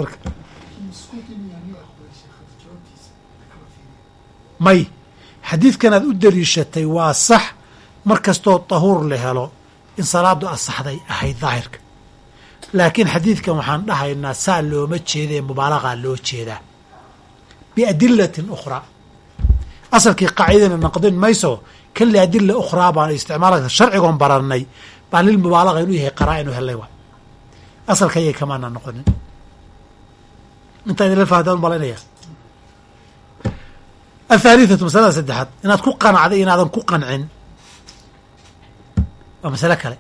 may xadiidkan aad u daliishatay waa sax mar kastoo tahuur la helo in salaadu asaxday ahayd daahirka. Laakiin xadiidkan waxaan dhahaynaa saa looma jeeda ee mubaalagaa loo jeedaa. Biadilatin ukhraa asalkii qaacidana naqdin mayso kan liadila ukhraa baan isticmaala sharcigoon barannay baa lilmubaalaga inuu yahay qaraa inu hellay waay asalka yay kamaana noqonin intaa idinla fahdaan malaynaya athaalithatu masalada saddexaad inaad ku qanacday inaadan ku qancin waa masale kale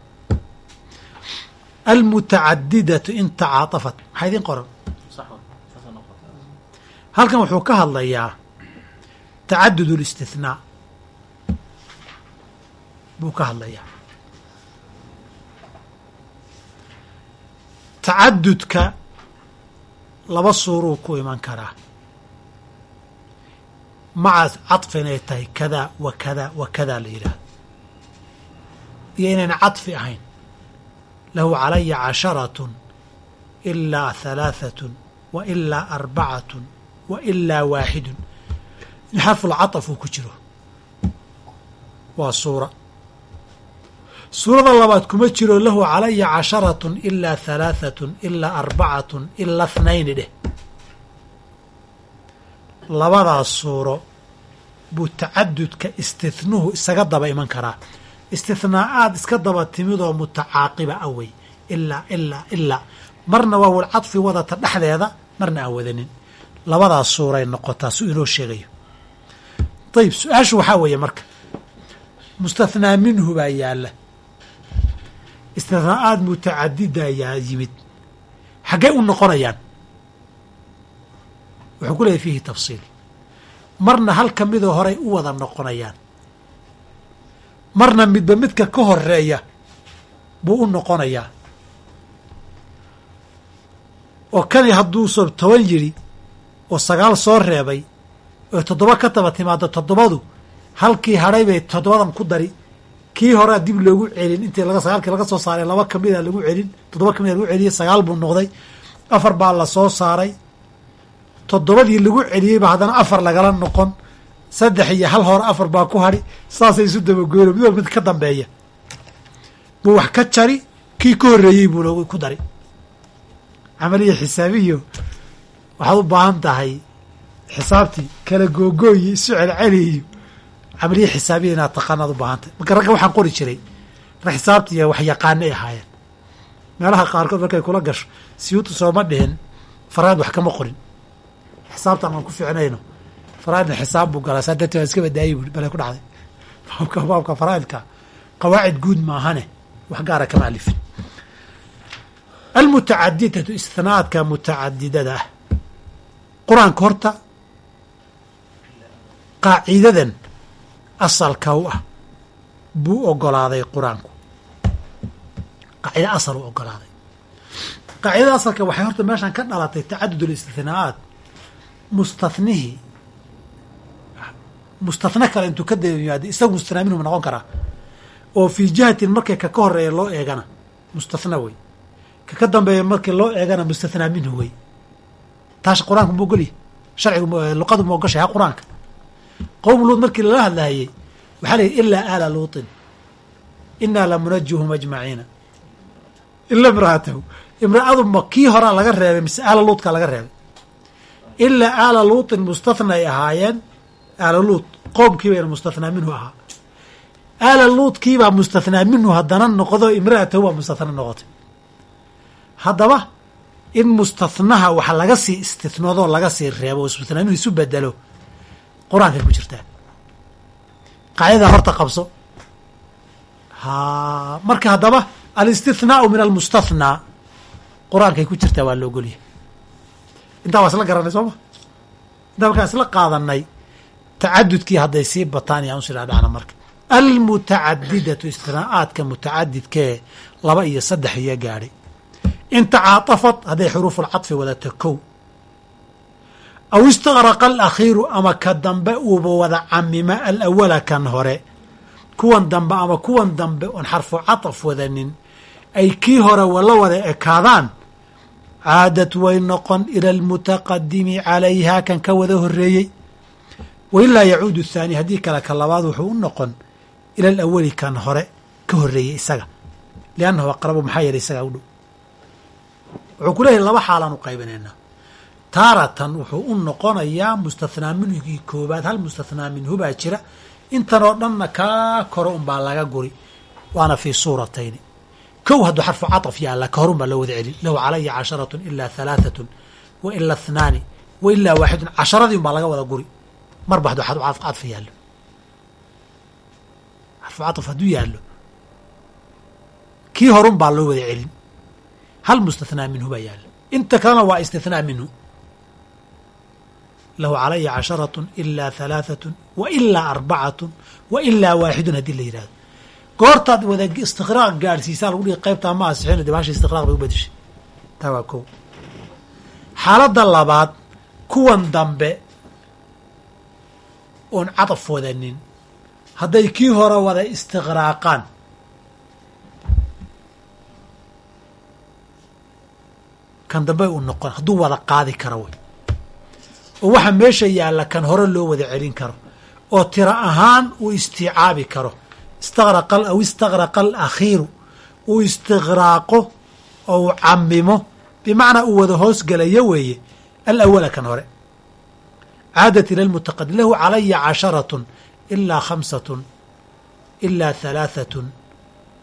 almutacadidatu in tacaatafat maxaa idiin qoran halkan wuxuu ka hadlayaa tacadud اlاstinaa buu ka hadlayaa tacadudka laba suuruu ku iman karaa maca caطfi inay tahay kada wa kada wa kada la yidhaahdo iyo inayna caطfi ahayn lahu calaya casharatun ilaa halaaثatun wa ilaa arbacatun wa ilaa waaxidun in xarfulcaطaf uu ku jiro waa suura suurada labaad kuma jiro lahu calaya casharatun ilaa halaaثatun ilaa arbacatun ilaa thnayni dheh labadaas suuro buu tacadudka istihnuhu isaga daba iman karaa. Istihnaa'aad iska daba timidoo mutacaaqiba awey. Ilaa ilaa ilaa marna waa wal cadfi wadata dhexdeeda marna aan wadanin. Labadaas suuray noqotaa su inoo sheegayo. Ayib su'aashu waxaa weeye marka. Mustathnaa minhu baa yaalla. Istihnaa'aad mutacadida yaa yimid. Xaggay u noqonayaan wuxuu ku leeyahy fiihi tafsiil. Marna hal ka midoo horay u wada noqonayaan. Marna midba midka ka horreeya buu u noqonayaa. Oo kani hadduuso toban yidhi oo sagaal soo reebay oo toddoba ka taba timaado toddobadu halkii hadhay bay toddobadan ku dari. Kii horea dib loogu celin intii laga sagaalkii laga soo saaray laba kamida lagu celin toddoba kamida lagu celiyey sagaal buu noqday. Afar baa la soo saaray toddobadii lagu celiyeyba haddana afar lagala noqon. Saddex iyo hal hore afar baa ku hadhi saasay isu dabagoyno midooba mid ka dambeeya. Buu wax ka jari kii ka horreeyey buu ku dari. Camaliya xisaabiyo waxaad u baahan tahay xisaabtii kala googooyi isu celceliyo camaliya xisaabiya inaad taqaanaad u baahan tahay. Marka ragga waxaan qori jiray rag xisaabtiiya wax yaqaana ay ahaayeen. Meelaha qaarkood markay kula gasho siyuutu sooma dhihin faraid wax kama qorin xisaabtan aan ku fiicnayno. Faraaidna xisaab buu galaa saa darteed waa iska badaayi bui bale ku dhacday. Baabka baabka faraaidka qawaacid guud maahane wax gaara kama alifin. Almutacadidatu istinaadka mutacadidada. Ah qur'aanka horta qaacidadan asalka u ah buu ogolaaday qur'aanku. Qaacida asal u ogolaaday. Qaacidada asalka waxay horta meeshan ka dhalatay tacadud mustathnihii mustathna kale intuu ka daymaado isagu mustanaa noqon karaa. Oo fii jihatin markay ka horreeya loo eegana mustathna wey. Ka ka dambeeya markii loo eegana mustathnaa minhu wey. Taas qur'aanku ma ogolyahy sharcigu luqadu ma ogoshay ha qur'aanka? Qowm luud markii lala hadlaayey waxaa la yidhi ilaa aala luutin inaa lamunajuhum ajmaciina. Ila imra'atahu. Imra'adu ma kii horaa laga reebay mise aala luudka laga reebay ilaa aala luutin mustathna ay ahaayeen aala luut qoomkii bayna mustathnaa minhu ahaa. Aala luutkiibaa mustathnaa minhu haddana noqdo imra'atahu baa mustathna noqotay. Haddaba in mustathnaha wax laga sii istitnoodoo laga sii reebo oo minhu isu bedelo qur'aankay ku jirtaa qaacidadaa horta qabso. Marka haddaba alistithnaau min almustathnaa qur'aankay ku jirtaa waa la intaa waa isla garanay soo ma? Intaa markaan isla qaadanay tacadudkii hadday sii bataan yaan u sii dhaadhacna marka. Almutacadidatu istinaa'aadka mutacadidkee laba iyo saddex iyo gaadhay in tacaatafad hadday xuruufulcadfi wadato kow aw istaqraqa alakhiiru ama ka dambe uuba wada camima alawala kan hore. Kuwan dambe ama kuwan dambe oon xarfu cataf wadanin ay kii hore wala wada ekaadaan caadad way noqon ila almutaqadimi calayha kan ka wada horeeyey wailaa yacuudu athaani haddii kale ka labaad wuxuu u noqon ila alawali kan hore ka horeeyey isaga liannahu aqrabu maxaa yeelay isagaa u dhow wuxuu ku leeyahay laba xaalaan u qaybinaynaa taaratan wuxuu u noqonayaa mustathnaa minhugii koobaad hal mustathnaa minhu baa jira intan oo dhanna kaa koro unbaa laga guri waana fii suuratayni kow hadduu xarfu caطf yaalla ka horun baa loo wada celin lahu calaya casharatun ilaa halaaثatun wa ila اthnaani wa ilaa waaxidun casharadii un baa laga wada guri marba hadduu xarfu caطf yaallo xarfu caطf hadduu yaallo kii horun baa loo wada celin hal mustathnaa minhu baa yaalla inta kalena waa istithnaa minhu lahu calaya casharatun ilaa halaaثatun wa ilaa arbacatun wa ilaa waaxidun haddii la yidhahdo goortaad wada istiqraaq gaadhsiisaa lagu dhihi qaybtaa ma asixin de bahasha istiqraq bay u bedeshay taa waa kow. Xaaladda labaad kuwan dambe oon cadaf wadanin. Hadday kii hore wada istiqraaqaan. Kan dambe uu noqon hadduu wada qaadi karo wey oo waxa meesha yaalla kan hore loo wada celin karo. Oo tiro ahaan uu istiicaabi karo istaqraqa aw istaqraqa alakhiiru uu istiqraaqo oo uu camimo bimacnaa uu wada hoos gelayo weeye alawala kan hore caadat ila lmutaqadim lahu calaya casharatun ilaa khamsatun ilaa halaaثatun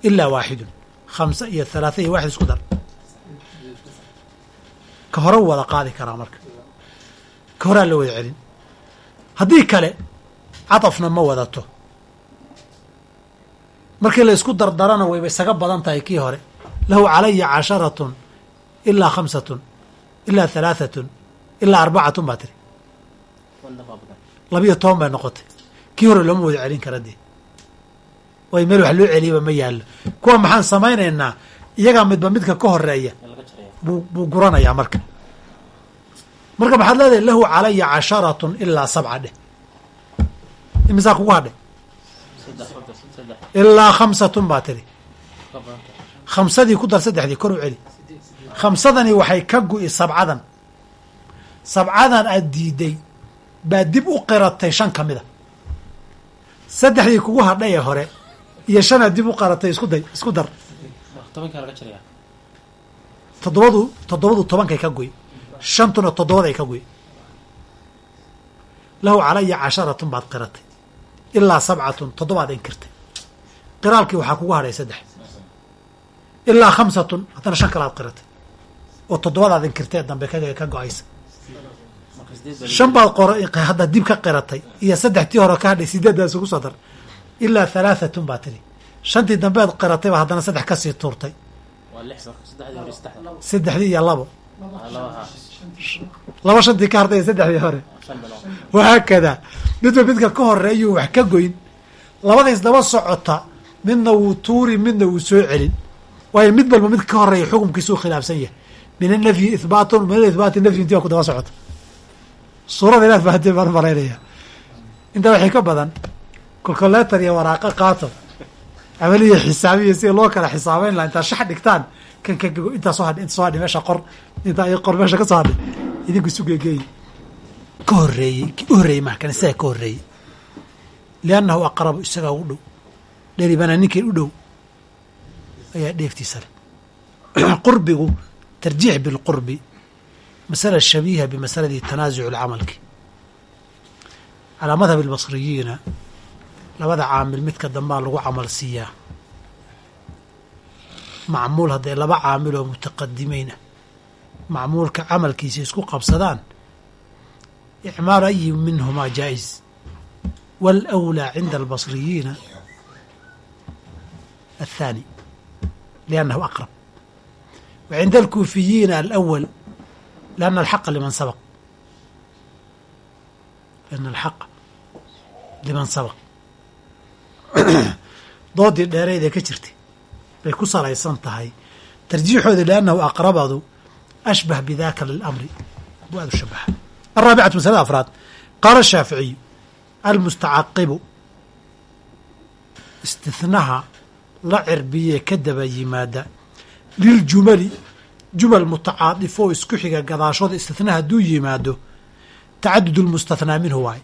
ilaa waaxidun khamsa iyo halaatha iyo waaxid isku dar ka hore wada qaadi karaa marka ka horaa loo wada celin haddii kale cadafna ma wadato markii la isku dardarana wayba isaga badan tahay kii hore. Lahu calaya casharatun ilaa khamsatun ilaa halaaثatun ilaa arbacatun baa tiri. Labiyo toban bay noqotay. Kii hore looma wada celin kara dee. Way meel wax loo celiyaba ma yaallo. Kuwa maxaan samaynaynaa iyagaa midba midka ka horreeya buu guranayaa marka. Marka maxaad leedahay lahu calaya casharatun ilaa sabca dheh. Imisaa kugu hadhay ilaa khamsatun baa tiri. Khamsadii ku dar saddexdii kor u celi. Khamsadani waxay ka gu'i sabcadan. Sabcadan aad diiday baa dib u qiratay shan ka mida. Saddexdii kugu hadhay ee hore iyo shanaad dib u qaratay isku day isku dar. Toddobadu toddobadu tobankay ka goy shantuna toddobaday ka goy lahu calaya casharatun baad qiratay. Ilaa sabcatun toddobaad inkirtay qiraalkii waxaa kugu hadhay saddex. Ilaa khamsatun haddana shan kalaad qiratay. Oo toddobadaad inkirtee dambe ka go'aysa. Shan baad qoro hadda dib ka qiratay iyo saddextii hore ka hadhay sideeddaas ugu soo dar. Ilaa halaahatun baa tiri. Shantii dambeed qiratay baa haddana saddex ka sii tuurtay. Saddexdii saddexdii iyo labo. Laba ha. Laba shantii ka hartay iyo saddexdii hore. Shan bilood. Wahaakada midba midka ka horeeyuu wax ka goyn. Labadays daba socota midna wuu tuuri midna wuu soo celin. Waayo mid walba midka ka horreeya xukumkiisuu khilaafsan yahay. Min anafyi ihbaatun min ihbaati nafyi intii baa socota. Suurada inaad fahanteen baan u malaynaya intaa waxay ka badan kolkoleetar iyo waraaqo qaato. Amaliya xisaabiya sida loo kala xisaabeyn laha intaad shax dhigtaan kan ka gago intaa soo hadhi inta soo hadhi meesha qor intaa qor meesha ka soo hadhay idinku isu geegeeyi. Ka horeeyey ki horreeyey maha kan isaga ka horreeyey liannahu aqrabu isagaa ugu dhow dheribana ninkii u dhow ayaa dheeftiisa leh qurbigu tarjiix bilqurbi masala shabiiha bimasaladii tanaasucu lcamalki calaa madhab ilbasriyiina labada caamil midka dambaa lagu camal siiyaa macmuul hadday laba caamil oo mutaqadimeyn ah macmuulka camalkiisa isku qabsadaan icmaalu ayi minhumaa jaa-is waalawlaa cinda albasriyiina الثاني لأنه أقرب وعند الكوفيين الأول لأن الحق لمن سبق لأن الحق لمن سبق doodii dheerayda ka jirtay bay ku salaysan tahay tarjiixooda liannahu aqrabadu ashbah bidaka lilamri buu aad u shabaha alraabicatu masalada afraad qaala shaaficiyu almustacaqibu istihnaha la cirbiyee ka daba yimaada. Liljumali jumal mutacaadifo oo isku xiga gadaashooda istihnaha hadduu yimaado tacadud lmustathnaa minhu waay.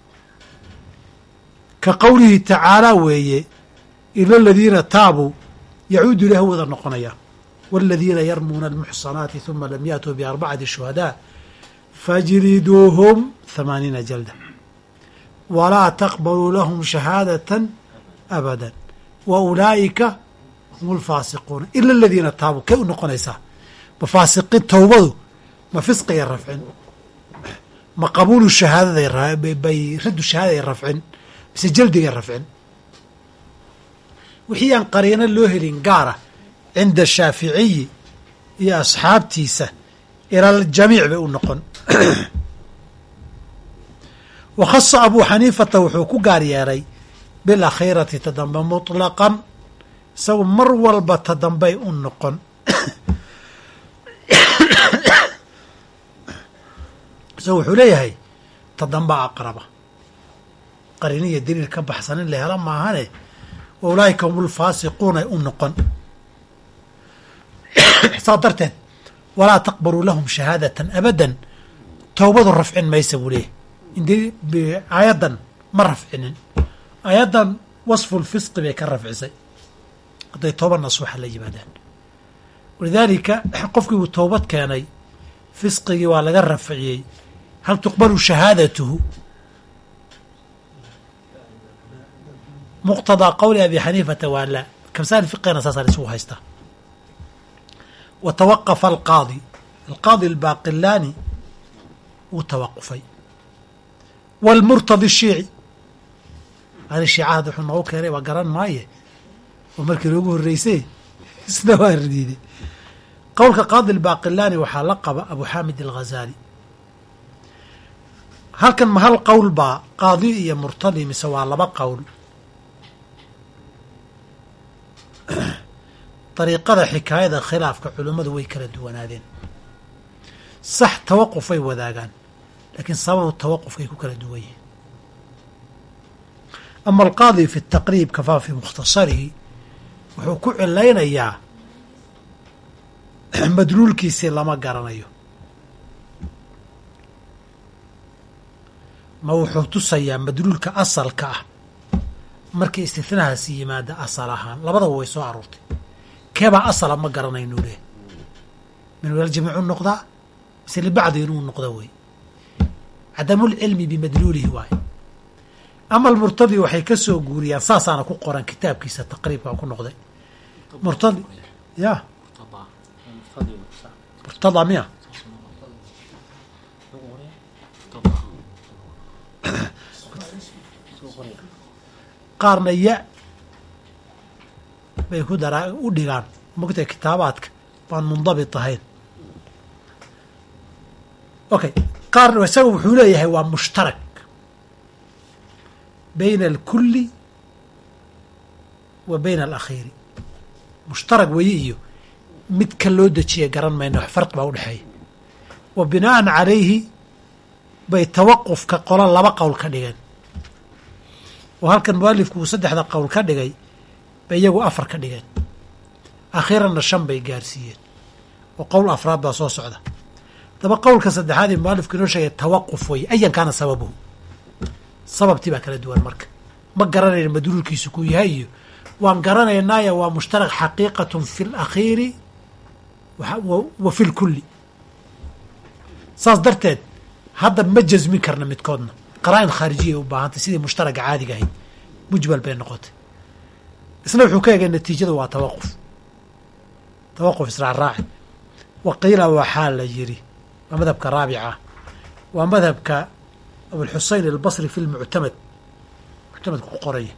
Ka qowlihi tacaalaa weeye ila aladiina taabuu yacuudu ilah wada noqonaya. Wاladiina yarmuuna almuxsanaati huma lam yaatuu biarbacati shuhadaa fajliduuhum hamaaniina jalda. Walaa taqbaluu lahum shahaadatan abada wa ulaa'ika hum lfaasiquuna ila aladiina taabuu kay u noqonaysaa ma faasiqiin towbadu ma fisqiga rafcin ma qabuulu shahaadaday bay raddu shahaadaday rafcin mise jaldigay rafcin wixii aan qariino loo helin gaara cinda shaaficiyi iyo asxaabtiisa ilaljamiic bay u noqon wa khasa abuu xaniifata wuxuu ku gaar yeelay bilakhiirati ta dambe muطlaqan isagu mar walba ta dambey u noqon. (coughs) Isagu wuxuu leeyahay ta damba aqraba. Qariiniya daliil ka baxsan in la helo maahane wa ulaa'ika hum lfaasiquunay u noqon. (coughs) Saa darteed walaa taqbaluu lahum shahaadatan abadan. Towbadu rafcin maysa buu leeyahy indi aayaddan ma rafcinin. Aayaddan wasfu lfisqi bay ka rafcisay hadday toobad nasuuxa la yimaadaan. Walidaalika (clears throat) qofkii uu toobad keenay fisqigii waa laga rafciyey. Hal tuqbalu shahaadatuhu? Muqtadaa qowli abi xaniifata waa laa kamsaani fiqigana saasaa la isugu haystaa. Wa tawaqafa alqaadi. Alqaadi albaaqilaani wuu tawaqufay walmurtadi shiici. Adi shiicahada wuxuu noogu keenay waa garan maaye? Oo markii loogu horreysay (laughs) isna waa ridiiday qowlka qaadi albaaqilaani waxaa la qaba abu xaamid alghazali halkan ma hal qowl baa qaadi iyo murtadi mise waa laba qowl. (clears throat) Dariiqada xikaayada khilaafka culimmadu way kala duwanaadeen. Sax tawaqufay wadaagaan laakiin sababu tawaqufkay ku kala duwan yihiin. Ama alqaadi fi taqriib kafaa fi mukhtasarihi wuxuu ku cilaynayaa madluulkiisii lama garanayo. Ma wuxuu tusayaa madluulka asalka ah. Markii istihnahaasi yimaada asal ahaan labadaba way soo aroortay keebaa asala ma garanaynu leh min waljamiicu noqdaa mise libacdi inuu noqdo wey cadamulcilmi bimadluulihi waay ama almurtadi waxay ka soo guuriyaan saasaana ku qoran kitaabkiisa taqriibka ku noqday. Murtadi ya. Murtadi murtada miya. Qaarna ya bay ku daraa u dhigaan. Mogtahay kitaabaadka baan mundabit ahayn. Okay qaarna isaga wuxuu leeyahay waa mushtarak bayna alkulli wa bayna alakhiiri mushtarak weeye iyo midka loo dejiya garan mayno wax farqi baa udhexeeya wa binaa'an calayhi bay tawaqufka qola laba qowl ka dhigeen oo halkan mualifku uu saddexda qowl ka dhigay bay iyagu afar ka dhigeen akhiiranna shan bay gaarsiiyeen oo qowl afraad baa soo socda daba qowlka saddexaad ee mualifku inoo sheegay tawaquf weye ayan kaana sababuhu sababtii baa kala duwan marka. Ma garanayna madluulkiisu ku yahay iyo waan garanaynaayo waa mushtarak xaqiiqatun fi lakhiiri wa- fi lkulli saas darteed hadda ma jasmin karna midkoodna. Qaraa-in khaarijiyay u baahantay sidii mushtaraga caadiga ahayd. Mujmal bay noqotay. Isna wuxuu ka egay natiijadu waa tawaquf. Tawaquf israacraaci wa qiila waxaa la yidhi. Waa madhabka raabica. Waa madhabka abulxuseyn albasri fi lmuctamad muctamadka ku qoraya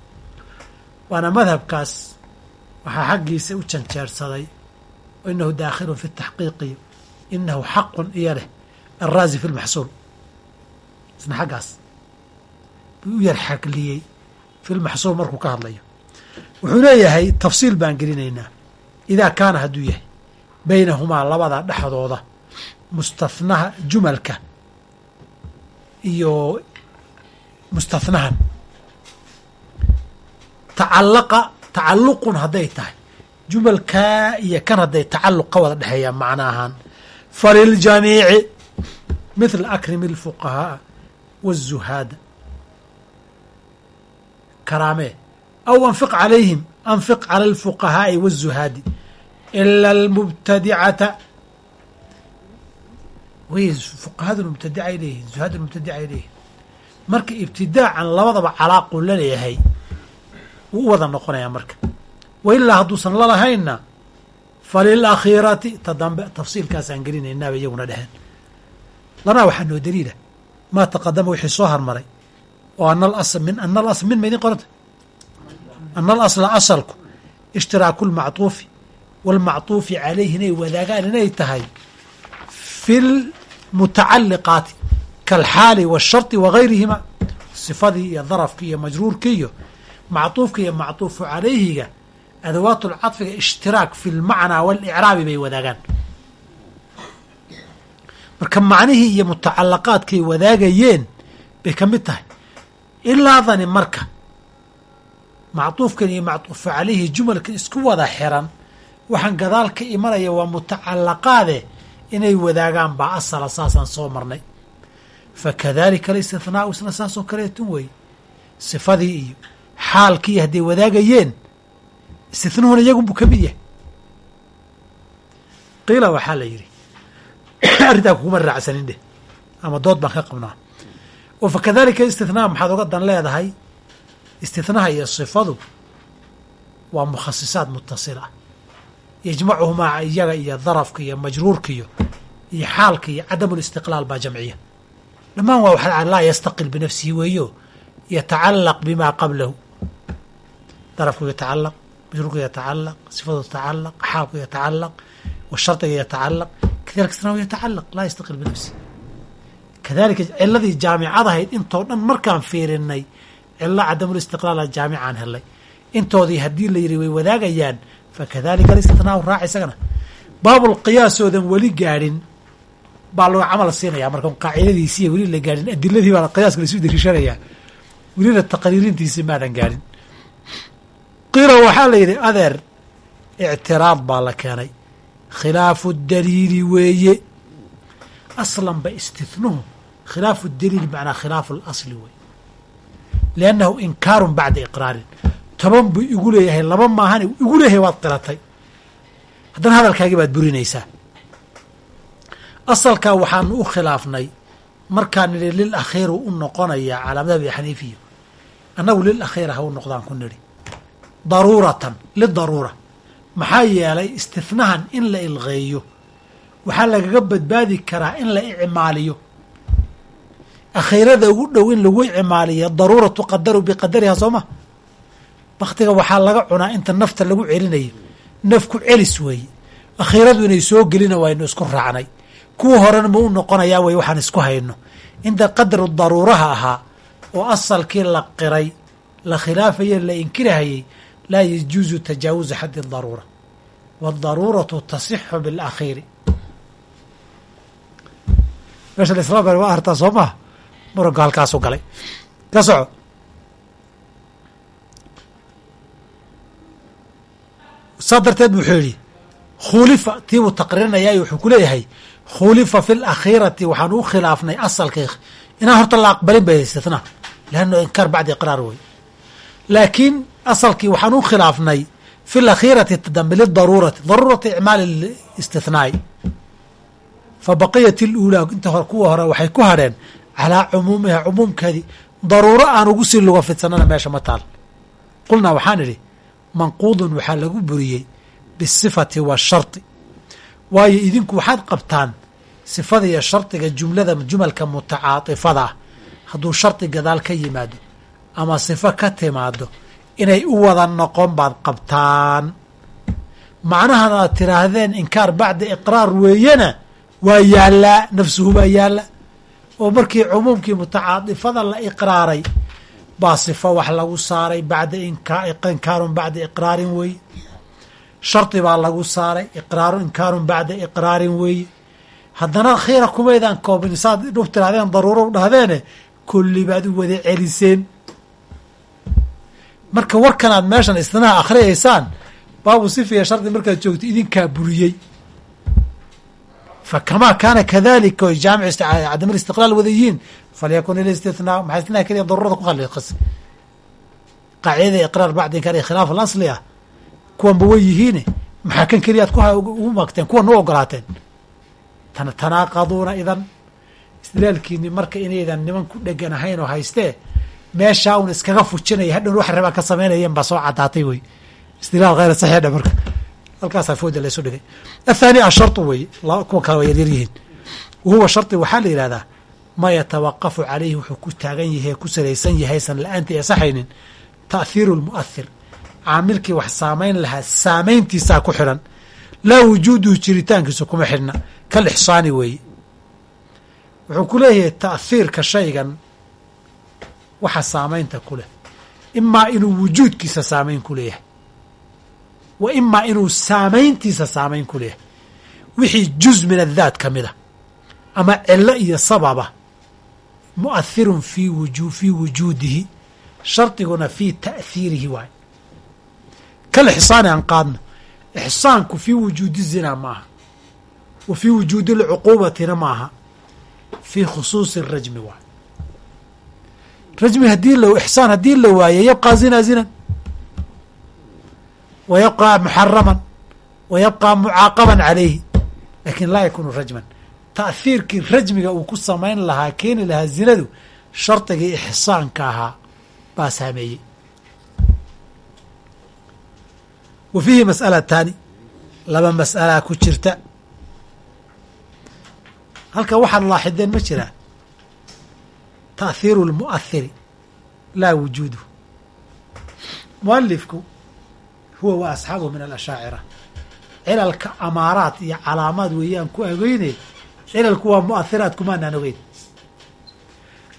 waana madhabkaas waxaa xaggiisa u janjeersaday inahu daakhilun fi taxqiiqi inahu xaqun iyo leh alraazi fi lmaxsuul isna xaggaas. Buu u yar xagliyey fi lmaxsuul markuu ka hadlayo. Wuxuu leeyahay tafsiil baan gelinaynaa. Idaa kaana hadduu yahay baynahumaa labada dhexdooda mustahnaha jumalka iyo mustahnahan tacallaqa tacalluqun hadday tahay jumalkaa iyo kan hadday tacalluq ka wada dhexeeyaan macno ahaan faliljamiici mithla akrimi alfuqahaa waالzuhaada karaamee aw anfiq calayhim anfiq cala alfuqahaa'i waالzuhaadi ila almubtadicata way fuqahaduna mubtadaca ay leeyihiin zuhaduna mubtadaca ay leeyihiin marka ibtidaacan labadaba calaaquu la leeyahay wuu u wada noqonayaa marka. Wailaa hadduusan lalahaynna falilakhiiraati ta dambe tafsiilkaas aan gelinaynaaba iyaguna dheheen lanaa waxaa noo daliila maa taqadama wixii soo harmaray oo ana alasl min ana alasl min ma idin qoranta? Ana asla asalku ishtiraaku lmacuufi walmacuufi calayhi inay wadaagaan inay tahay fi lmutacaliqaati kalxaali waashardi wagayrihima sifadii iyo darafkii iyo majruurkii iyo mactuufka iyo mactuufu calayhiga adawaatu lcadfiga ishtiraak fi lmacnaa walicraabi bay wadaagaan marka macnihii iyo mutacalaqaadkay wadaagayeen bay ka mid tahay ilaadani marka mactuufkan iyo mactuufu calayhi jumalkan isku wada xiran waxaan gadaal ka imanaya waa mutacalaqaade inay wadaagaan baa asala saasaan soo marnay. Fakadalika alistihnaau isna saasoo kaleetun wey. Sifadii iyo xaalkii hadday wadaagayeen istihnuhuna iyagunbuu ka mid yahay. Qiila waxaa la yidhi arrintaa kuguma raacsanin dheh ama dood baan ka qabnaa. Oo fakadalika istithnaa maxaad oga dan leedahay istithnaha iyo sifadu waa mukhasisaat mutasila yajmacuhumaa iyaga iyo darafka iyo majruurka iyo xaalka iyo cadamu listiqlaal baa jamciya. Dhammaan waa waxa laa yastaqil binafsihi weeyo yatacalaq bima qablahu. Darafku yatacalaq majruurku yatacalaq sifadu tatacalaq xaalku yatacalaq washardiga yatacalaq kadalika istithnahu yatacalaq laa yastaqil binafsihi. Kadalika ciladii jaamicadahayd intoo dhan markaan fiirinay cilo cadamulistiqlaala jaamicaan helay. Intoodii haddii la yidhi way wadaagayaan fakadalika alistithnaau raac isagana baabulqiyaasoodan weli gaadhin baa loo camal siinaya marka qaacidadiisiiy weli la gaadhin adiladii baa qiyaaska laisu dariishanayaa welina taqriirintiisi maadan gaadhin qiila waxaa la yidhi adeer ictiraad baa la keenay khilaafu daliili weeye aslan ba istithnuhu khilaafu daliil macnaa khilaafu lasli wey liannahu inkaarun bacda iqraarin toban buu igu leeyahay laba maahan igu leeyahay waad qiratay haddana hadalkaagii baad burinaysaa. Asalkaa waxaanu u khilaafnay markaan nidhi lil akhiiru u noqonaya calaa madhabi xaniifiya annagu lil akhiira ha u noqdaan ku nidhi. Daruuratan lidaruura maxaa yeelay istihnahan in la ilqeeyo. Waxaa lagaga badbaadi karaa in la icmaaliyo. Akhiirada ugu dhow in lagu icmaaliyo daruura tuqadaru biqadariha soo ma baktiga waxaa laga cunaa inta nafta lagu celinayo nafku celis weeye akhiiradu inay soo gelina waynu isku raacnay. Kuwa horena ma u noqonayaa way waxaan isku hayno. Inta qadaru daruuraha ahaa oo asalkii la qiray la khilaafaye la inkirahayey laa yajuuzu tajaawuzu xaddi daruura. Wadaruuratu tasixu bilakhiiri meesha laisla bar waa artaa soo maha muranku halkaasu galay. Ka soco saa darteed wuxuu yidhi khuulifa tiibuu taqriirinayaa wuxuu ku leeyahay khuulifa fi lakhiirati waxaan u khilaafnay asalkii inaan horta la aqbalin bay istithnaa leanno inkaar bacdi iqraar wey laakiin asalkii waxaan u khilaafnay fi lakhiirati dambe lidaruurati daruurati icmaali istithnaai fa baqiyat iluulaa inta hore kuwa hore waxay ku hadheen calaa cumuumiha cumuumkeedii daruuro aan ugu sii luga fidsanana meesha ma taal. Qulnaa waxaan idhi manquudun waxaa lagu buriyey bisifati washardi waayo idinku waxaad qabtaan sifada iyo shardiga jumlada jumalka mutacaatifada ah. Hadduu shardi gadaal ka yimaado ama sifo ka timaado inay u wada noqon baad qabtaan. Macnahan aad tiraahdeen inkaar bacda iqraar weeyena waa yaallaa nafsuhu baa yaalla oo markii cumuumkii mutacaatifada la iqraaray baa sifo wax lagu saaray bacda inkaarun bacda iqraarin weeye shardi baa lagu saaray iqraaru inkaarun bacda iqraarin weeye haddana khiira kumaydaan koobin saad dhuf tirahdeen daruuro u dhahdeene kulli baad u wada celiseen. Marka warkan aad meeshan istinaha akhriyaysaan baabu sifiya shardi markaad joogto idinkaa buriyey. Fa kamaa kaana kadalika oy jaamic cadamul istiqlaal wada yihiin falyakun ilistithnaa maxaa istinaha keliya daruurada ku khaliqas qaacidada iqraar bacdi inkaar iyo khilaaf alasli ah kuwanba way yihiine maxaa kan keliya ad magteen kuwan u ogolaateen tanaaqaduuna idan istilaalkiini marka inaydan niman ku dhegan ahayn oo haystee meeshaa un iskaga fujinaya hadhown wax rabaa ka samaynayeen baa soo cadaatay wey istilaal hayr saxiixdha marka halkaasaa fooda laysu dhigay athaani ashartu wey kuwa kale waa yaryar yihiin wahuwa shardi waxaa la yidhahdaa ma yatawaqafu calayhi wuxuu ku taagan yahay ku salaysan yahaysan la'aantii asaxaynin ta'hiiru lmu'ahir caamilkii wax saamayn lahaa saamayntiisaa ku xidhan laa wujuuduhu jiritaankiisu kuma xidhna. Kal ixsaani weeye. Wuxuu ku leeyahay ta'hiirka shaygan waxa saamaynta ku leh. Imaa inuu wujuudkiisa saamayn ku leeyahay. Wa imaa inuu saamayntiisa saamayn ku leeyahay. Wixii juz min addaat ka mida. Ama cilo iyo sababa mu'ahirun fii wuju fii wujuudihi shardiguna fii ta'hiirihi waayo kal ixsaani aan qaadno ixsaanku fii wujuudi zinaa ma aha wa fii wujuudi lcuquubatina ma aha fii khusuusi rajmi waayo rajmi haddii la ixsaan haddii la waaye yabqaa zinaa zinan wa yabqaa muxaraman wa mucaaqaban calayhi laakiin laa yakunu rajman ta'hiirkii rajmiga uu ku samayn lahaa keeni lahaa zinadu shardigii ixsaanka ahaa baa saameeyey. Wa fiihi mas'alataani laba mas'alaa ku jirta. Halka waxaad laaxideen ma jiraa ta'hiiru lmu'ahiri laa wujuuduhu mualifku huwa wa asxaabuhu min alashaacira cilalka amaaraad iyo calaamaad weeyaan ku ageyne cilalku waa mu'ahiraad kumaanaan ogeyn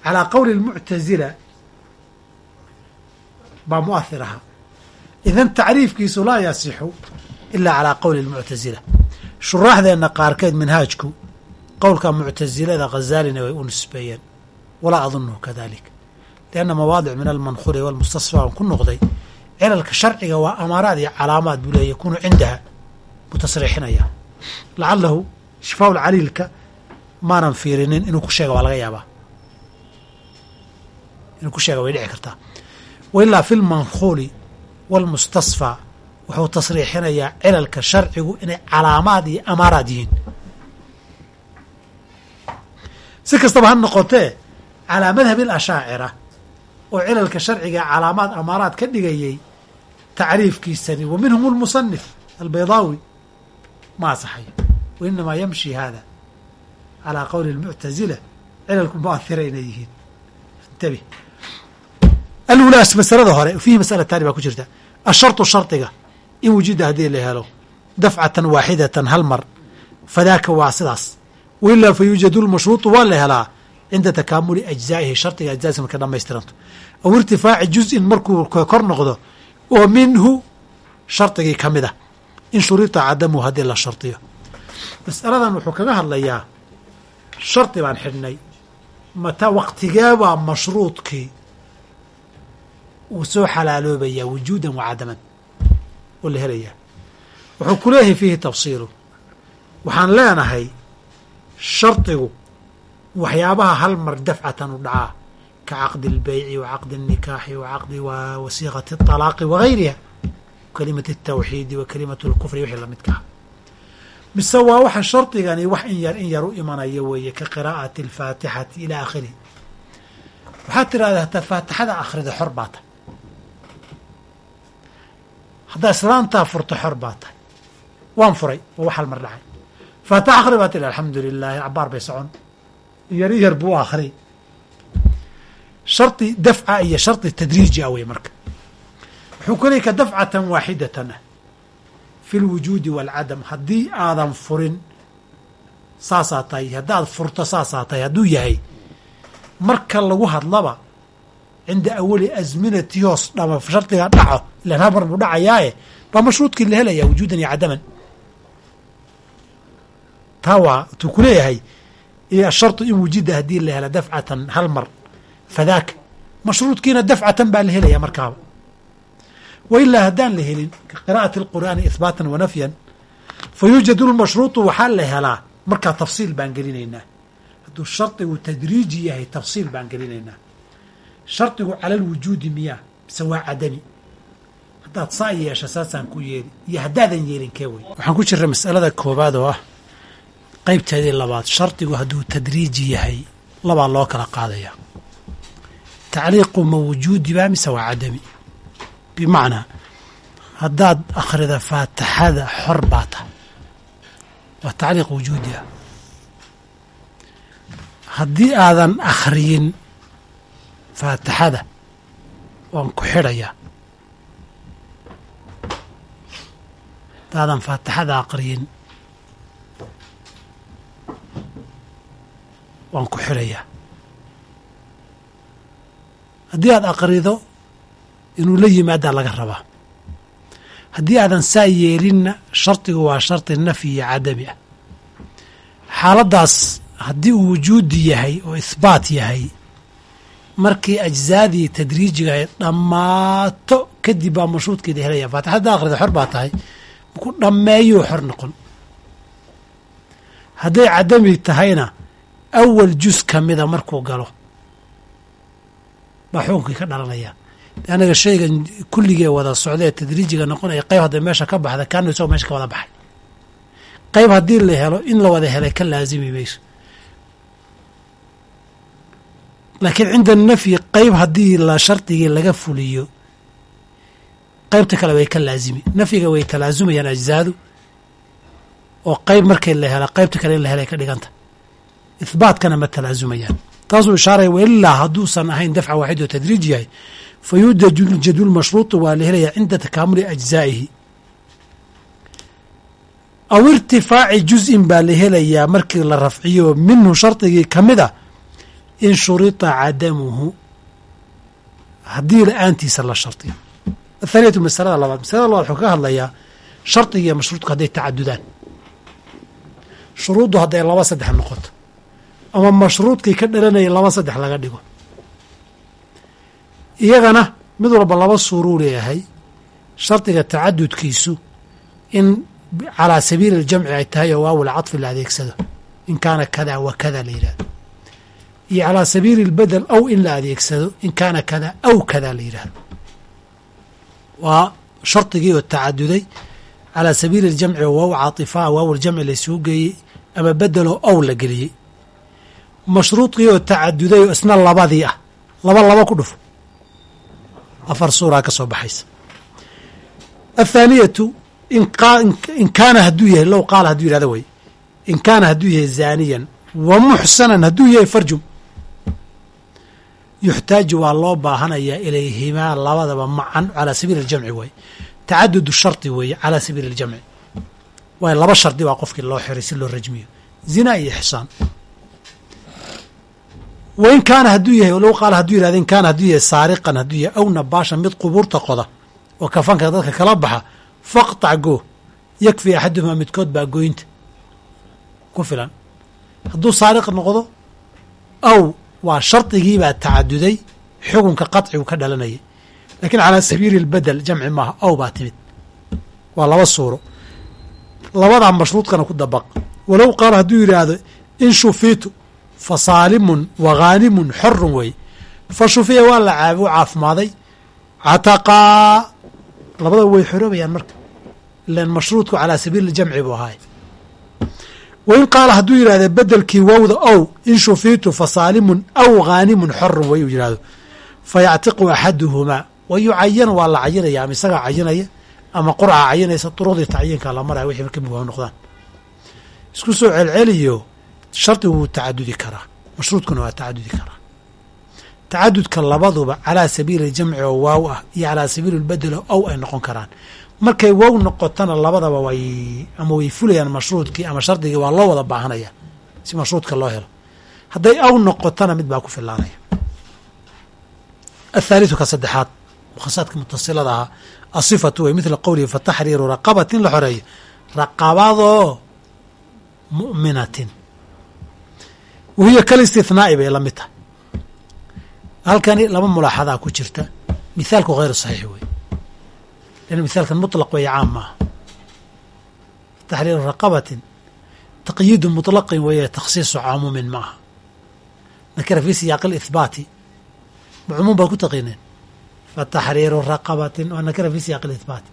calaa qowli lmuctazila baa mu'ahir ahaa idan tacriifkiisu laa yasixu ilaa calaa qowli lmuctazila shuraaxdeenna qaarkeed minhaajku qowlka muctazilada khazaalina way u nisbeeyeen walaa adunuhu kadalik lianna mawaadic min almankhuri walmustasfa on ku noqday cilalka sharciga waa amaaraad iyo calaamaad buu leeya yakunu cindaha buu tasriixinaya lacalahu maanan fiirinin inuu ku sheega waa laga yaabaa. Inuu ku sheega way dhici kartaa. Wa ilaa fi lmankhuli walmustasfى wuxuu tasriixinayaa cilalka sharcigu inay calaamaad iyo amaaraad yihiin. Si kastaba ha noqotee calaa madhabi alashaacira oo cilalka sharciga calaamaad amaaraad ka dhigayay tacriifkiisani wa minhum almusanif albaydaawi ma asaxayo wa inamaa yamshi hada calaa qowli almuctazila cilalku muahira inay yihiin intabi alulaas masalada hore fiihi masala baa ku jirta asharطu shardiga in wujida haddii la helo dafcatan waaxidatan hal mar fadaaka waa sidaas wailaa fa yuujadu waa la helaa cinda takaamuli ajzaa'ihi shardiga ajzaasi markay dhamaystiranto aw irtifaaci juz'in markuu kor noqdo oo minhu shardigii ka mid a in shurita cadamuhu haddii la shardiyo masaladan wuxuu kaga hadlayaa shardi baan xidhnay mata waqtigeebaa mashruudkii uu soo xalaaloobayaa wujuudan wa cadaman oo la helayaa wuxuu ku leeyahay fiihi tafsiilu waxaan leenahay shardigu waxyaabaha hal mar dafcatan u dhacaa ka caqdi اlbeyci wa caqdi الnikaaxi wa caqdi wasiiqati الطalaaqi wagayriha kalimati الtawxiidi wa kalimatu اlkufri wixii lamidka ah mise waa waxa shardigani wax in yar in yar u imanaya weeye ka qiraa'ati اlfaatixati ila aakhirihi waxaad tirahdaa hataa faatixada akhrida xor baa tahay. Haddaa islaantaa furto xor baa tahay. Waan furay waa wax hal mar dhacay. Faatix akhri baa tiri alxamdu lilaahi cabaar bay socon. Yar yar buu akhri shardi dafca iyo shardi tadriiji ah marka. Wuxuu ku dafcatan waaxidatan. ah fi lwujuudi waalcadam haddii aadan furin saasaa tahay. Haddaad furto saasaa tahay. Hadduu yahay marka lagu hadlaba cinda awali asminati hoos dhama. Shardiga dhaco ilan hal mar buu dhacayaaye. Baa mashruudkii la helaya wujuudan iyo cadaman. Taa waa tuu ku leeyahay asharطu in wujida haddii la hela dafcatan hal mar. Fadaaka mashruudkiina dafcatan baa la helaya markaaba wa ilaa haddaan la helin ka qira'ati اlqur'aani ihbaatan wa nafyan fa yuujadu lmashruuطu waxaa la helaa. Markaa tafsiil baan gelinaynaa. Hadduu shardigu tadriiji yahay tafsiil baan gelinaynaa. Shardigu cala lwujuudi miyaa mise waa cadami. Haddaad saa yeesha saasaan ku yeeli. Iyo haddaadan yeelin kee wey waxaan ku jira masalada koobaad oo ah qaybteedii labaad. Shardigu hadduu tadriiji yahay labaa loo kala qaadaya. Tacliiqu ma wujuudiba mise waa cadami bimacnaa haddaad akhrida faatixada xor baa tahay waa tacliiq wujuudi ah haddii aadan akhriyin faatixada waan ku xidhayaa haddaadan faatixada aqriyin waan ku xidhayaa haddii aad aqrido inuu la yimaadaa laga rabaa. Haddii aadan saa yeelinna shardigu waa shardi nafyi iyo cadami ah. Xaaladdaas haddii uu wujuudi yahay oo ihbaat yahay markii ajzaadii tadriijiga ay dhammaato kadib baa mashruudkeeda helaya faatix haddaa xor baa tahay maku dhammeeyuu xor noqon. Hadday cadami tahayna awal jus ka mida markuu galo. Baa xukunkii ka dhalanaya anaga shaygan kulligee wada socda ee tadriijiga noqonaya qayb hadday meesha ka baxda kaana isagoo meesha ka wada baxay. Qayb haddii la helo in la wada helay ka laazimi mayso laakiin cinda nafyi qayb haddii la shardigii laga fuliyo qaybta kale way ka laazimi. Nafyiga way talaazumayaan ajzaadu oo qayb markii la hela qaybta kale in la helay ka dhiganta. Ihbaatkana ma talaazumayaan taasuu ishaaraya wailaa hadduusan ahayn dafca waaxid oo tadriij yahay fa yuujadu lmashruuطu waa la helaya cinda takaamuli ajzaa'ihi aw irtifaaci juz'in baa la helayaa markii la rafciyo minhu shardigii ka mid a in shurita cadamuhu haddii la'aantiisa la shardiyo athaniyatu masalada labaad masalada labaad wuxuu ka hadlayaa shardigiiyo mashruudku hadday tacadudaan shuruuddu hadday laba saddex noqoto ama mashruudkii ka dhalanaya laba saddex laga dhigo iyagana mid walba laba suuruu leeyahay shardiga tacadudkiisu in calaa sabiili aljamci ay tahay oo waawil cadfi la adeegsado. In kaana kada wa kada la yidhahdo iyo calaa sabiili albedel aw in la adeegsado in kaana kada aw kada la yidhahdo waa shardigii oo tacaduday calaa sabiili اljamci waaw caaطifaa waaw ljamci laysugu geeyey ama bedeloo ow la geliyey. Mashruudkii oo tacaduday oo isna labadii ah laba laba ku dhufo afar suuraa ka soo baxaysa. Athaaniyatu in kaana hadduu yahay low qaala hadduu yihahdo wey in kaana hadduu yahay zaaniyan wa muxsanan hadduu yahay farjum yuxtaaju waa loo baahanayaa ilayhimaa labadaba macan calaa sabiili اljamci waay tacadudu shardi weeye calaa sabiili اljamci waay laba shardi baa qofkii loo xiray si loo rajmiyo. Zina iyo ixsaan wa in kaana hadduu yahay low qaala hadduu yihahdo in kaana hadduu yahay saariqan hadduu yahay aw nabaashan mid qubuurta qoda oo kafanka dadka kala baxa faqtac goo yakfi axaduhumaa midkood baa goynta ku filan hadduu saariq noqdo aw waa shardigiibaa tacaduday xukunka qaطcigu ka dhalanayay lakiin calaa sabiili اlbedel jamci maaha aw baa timid waa laba suuro labadaa mashruudkana ku dabaq walow qaala hadduu yidhaahdo in shufiitu fa saalimun wa ghaanimun xorun wey. Fa shufiya waa la caabi u caafimaaday cataqaa labadaba way xoroobayaan marka. Ilan mashruudku calaa sabiili jamci buu ahaay. Wa in qaala hadduu yidhahdo bedelkii wowda ow in shufiitu fa saalimun aw ghaanimun xorun way uu yidhahdo fa axaduhumaa wa yucayan waa la cayinaya ama isagaa cayinaya ama qurca cayinaysa duruqdii tacyiinka la maraya wixii ka mugaam noqdaan isku soo celceliyo shardigu wuu tacadudi karaa mashruudkuna waa tacadudi karaa. Tacadudka labaduba calaa sabiili jamci oo waaw ah iyo calaa sabiili lbedel oo ow ay noqon karaan. Markay wow noqotana labadaba way ama way fulayaan mashruudkii ama shardigii waa loo wada baahanaya si mashruudka loo helo. Hadday aw noqotana mid baa ku filaanaya athaalitثu ka saddexaad mukhasaadka mutasilada ahaa asifatu wey midla qowlihi fataxriiru raqabatin la xoreeyo. Raqabadoo mu'minatin wahiya kalistinaai bay la mid tahay halkani laba mulaaxadaa ku jirta mithaalku hayru saxiix wey lana mithaalkan mutlaq weeye caam maaha taxriiru raqabatin taqyiidu mutlaqin weeye takhsiisu cumuumin ma aha nakira siyaaqi lihbaati ma cumuum baad ku taqiineen fataxriiru raqabatin waa nakira fii siyaaqi lihbaati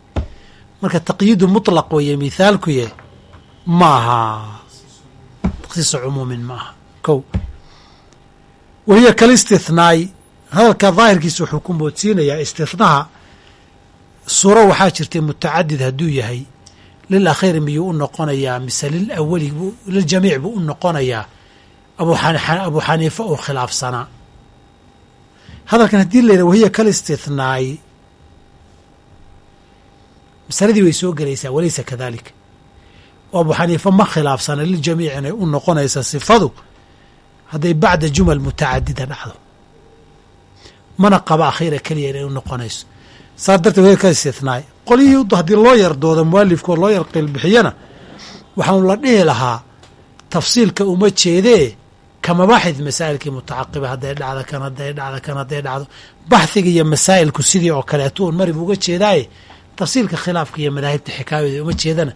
marka taqyiidu mutlaq weeye mithaalkuye maaha takhsiisu cumuumin ma ko wahiya kalistithnaai hadalka daahirkiisa wuxuu ku moodsiinayaa istithnaha. Suuro waxaa jirtay mutacadid hadduu yahay. Lil akhiiri miyuu u noqonayaa mise lil awali liljamiic buu u noqonayaa? Abu xaniifa uu khilaafsanaa hadalkan haddii la yidhah wahiya kal istithnaai masaladii way soo gelaysaa walaysa kadalika oo abu xaniifa ma khilaafsana liljamiic inay u noqonaysa sifadu hadday bacda jumal mutacadida dhacdo. Mana qaba akhiira keliya inay u noqonayso. Saas darteed wahiya kal istithnaai qolyihii haddii loo yar dooda mualifkoo loo yar qiilbixiyana waxaanu la dhihi lahaa tafsiilka uma jeedee kamabaaxid masaa'ilkii mutacaqiba hadday dhacdo kan hadday dhacdo kan hadday dhacdo. Baxhiga iyo masaa'ilku sidii oo kaleeto un marib uga jeedaaye tafsiilka khilaafka iyo madaahibta xikaayada uma jeedana.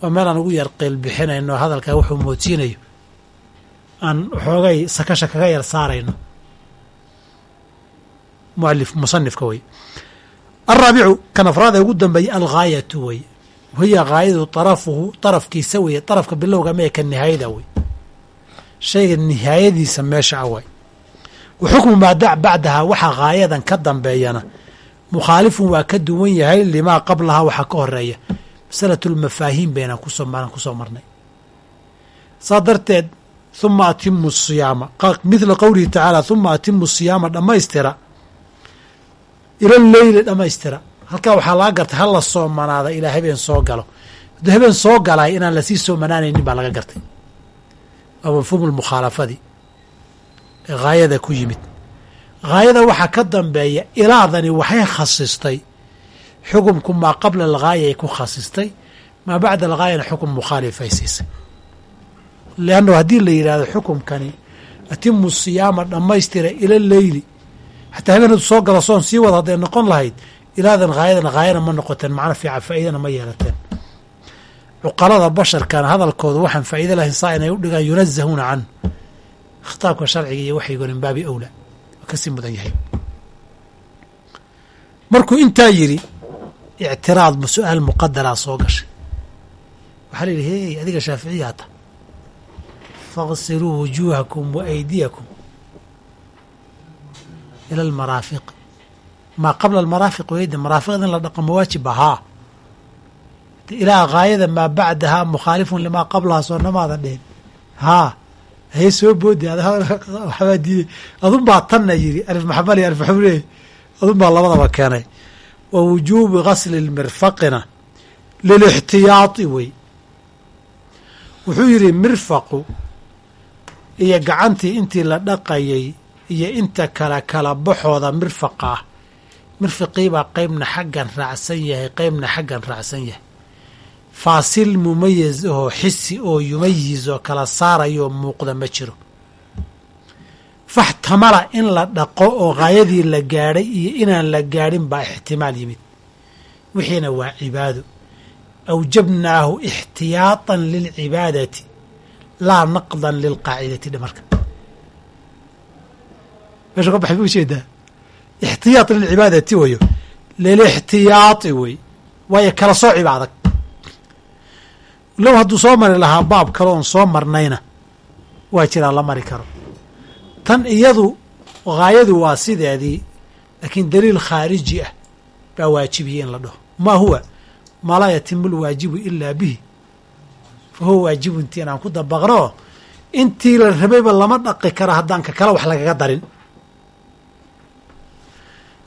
Waa meelaan ugu yar qiilbixinayno hadalkaa wuxuu moodsiinayo aan xoogay sakasha kaga yar saarayno. Mualif musanifka wey alraabicu kan afraad ee ugu dambeeyey alghaayatu wey wahiya haayadu arafuhu darafkiisa weeye darafka bilowga mee ka nihaayada wey shayga nihaayadiisa meesha a way. Wa xukmu maa dac bacdaha waxaa haayadan ka dambeeyana. Mukhaalifun waa ka duwan yahay limaa qablahaa waxaa ka horreeya masalatu lmafaahiim baynaan ku soo ku soo marnay saa darteed huma atimu siyaama midla qowlihi tacaala huma atimu siyaama dhammaystira ila leyli dhammaystira halkaa waxaa laga gartay ha la soomanaada ilaa habeen soo galo hadduu habeen soo galay inaan la sii soomanaanaynin baa laga gartay waa mafhuumu lmukhaalafadii ee haayada ku yimid haayada waxaa ka dambeeya ilaadani waxay khasistay xukumku maa qabla alghaaya ay ku khasistay maa bacda alghaayana xukum mukhaalif ay siisay leannahu haddii la yidhahdo xukumkani atimu siyaama dhammaystira ila leyli. Xataa habeen soo galo soon sii wada hadday noqon lahayd ilaadan haayadan haayana ma noqoteen macno fiican faa'iidana ma yeelateen. Cuqalada basharkana hadalkooda waxaan faa'iida lahayn saa inay u dhigaan yunazahuuna canhu khitaabka sharciga iyo waxaygo min baabi awla. Waa ka sii mudan yahay. Markuu intaa yidhi ictiraad ma su'aal muqadaraa soo gashay. Waxaa la yidhi hey adiga shaaficiyaata faqsiluu wujuuhakum wa aydiyakum ila almaraafiqi maa qabla almaraafiq weyda maraafiqda in la dhaqo mawaajib ahaa ilaa gaayada maa bacdahaa mukhaalifun limaa qablahaa soo namaadan dhihin haa haye soo boodi waxbaa diiday. Adun baa tanna yidhi alif maxamal iyo alif maxamule adun baa labadaba keenay. Wa wujuubi gasli lmirfaqina lilixtiyaadi wey. Wuxuu yidhi mirfaqu iyo gacantii intii la dhaqayay iyo inta kale kala baxooda mirfaqa ah. Mirfiqiibaa qeybna xaggan raacsan yahay qeybna xaggan raacsan yahay. Faasil mumayaz ahoo xisi oo yumayiz oo kala saarayoo muuqda ma jiro. Faxtamala in la dhaqo oo haayadii la gaadhay iyo inaan la gaadhin baa ixtimaal yimid. Wixiina waa cibaado. Awjabnaahu ixtiyaatan lilcibaadati laa naqdan lilqaacidati dhe marka meesha ka baxay ma u jeedaa ixtiyaat lilcibaadati wayo lilixtiyaati wey waayo kala soociba adag low hadduu soo mari lahaa baab kale oon soo marnayna waa jiraa la mari karo. Tan iyadu haayadu waa sideedii laakiin daliil khaariji ah baa waajibiyey in la dhaho. Maa huwa? Maa laa yatimu lwaajibu ilaa bihi fa huwa waajibu intii inaan ku dabaqno intii la rabayba lama dhaqi kara haddaan ka kale wax lagaga darin.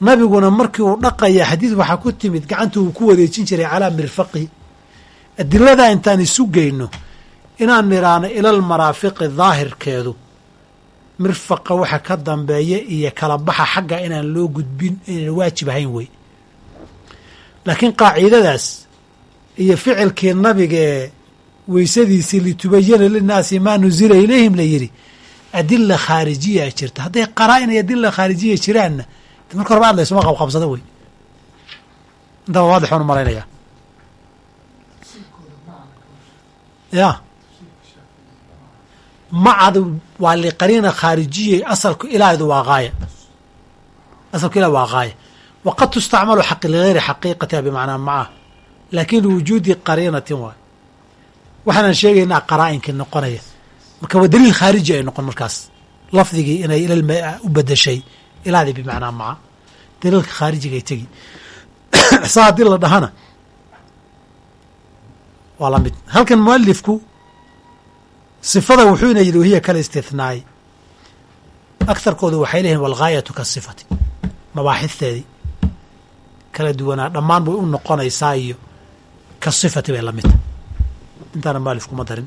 Nabiguna markii uu dhaqaya xadiid waxaa ku timid gacanta uu ku wareejin jiray calaa mirfaqihi adiladaa intaan isu geyno inaan nidhaano ilal maraafiqi daahirkeedu. Mirfaqa waxa ka dambeeya iyo kala baxa xagga inaan loo gudbin inaan waajib ahayn wey laakiin qaacidadaas iyo ficilkii nabiga ee weysadiisii litubayana linnaasi maa nusila ilayhim la yidhi adila khaarijiyaa jirta. Hadday qaraa-in iyo adila khaarijiya jiraanna marka horba aad laysuma qabqabsado wey. Intaba waadix waan u malaynayaa ya macadu waa liqariina khaarijiya asalku ilaahdu waa haaya asalku ilah waa haaya waqad tustacmalu xaq ligayri xaqiiqatiha bimacnaa macaha laakin liwujuudi qariinatin waay waxaanan sheegaynaa qaraa-inkii noqonaya. Marka waa daliil khaariji ay noqon markaas. Lafdigii inay ilal u bedeshay ilaadii bimacnaa maca. Daliilka khaarijigay tegi. (coughs) Saa haddii la dhahana waa la halkan mualifku sifada wuxuu ina yidhi wahiya kala istithnaay. Agtarkoodu waxay leeyihiin walghaayatu ka sifati. Mabaaxisteedii kala duwanaa dhammaan bay u noqonaysaa iyo ka sifati bay la mid tahay intaana mualifku ma darin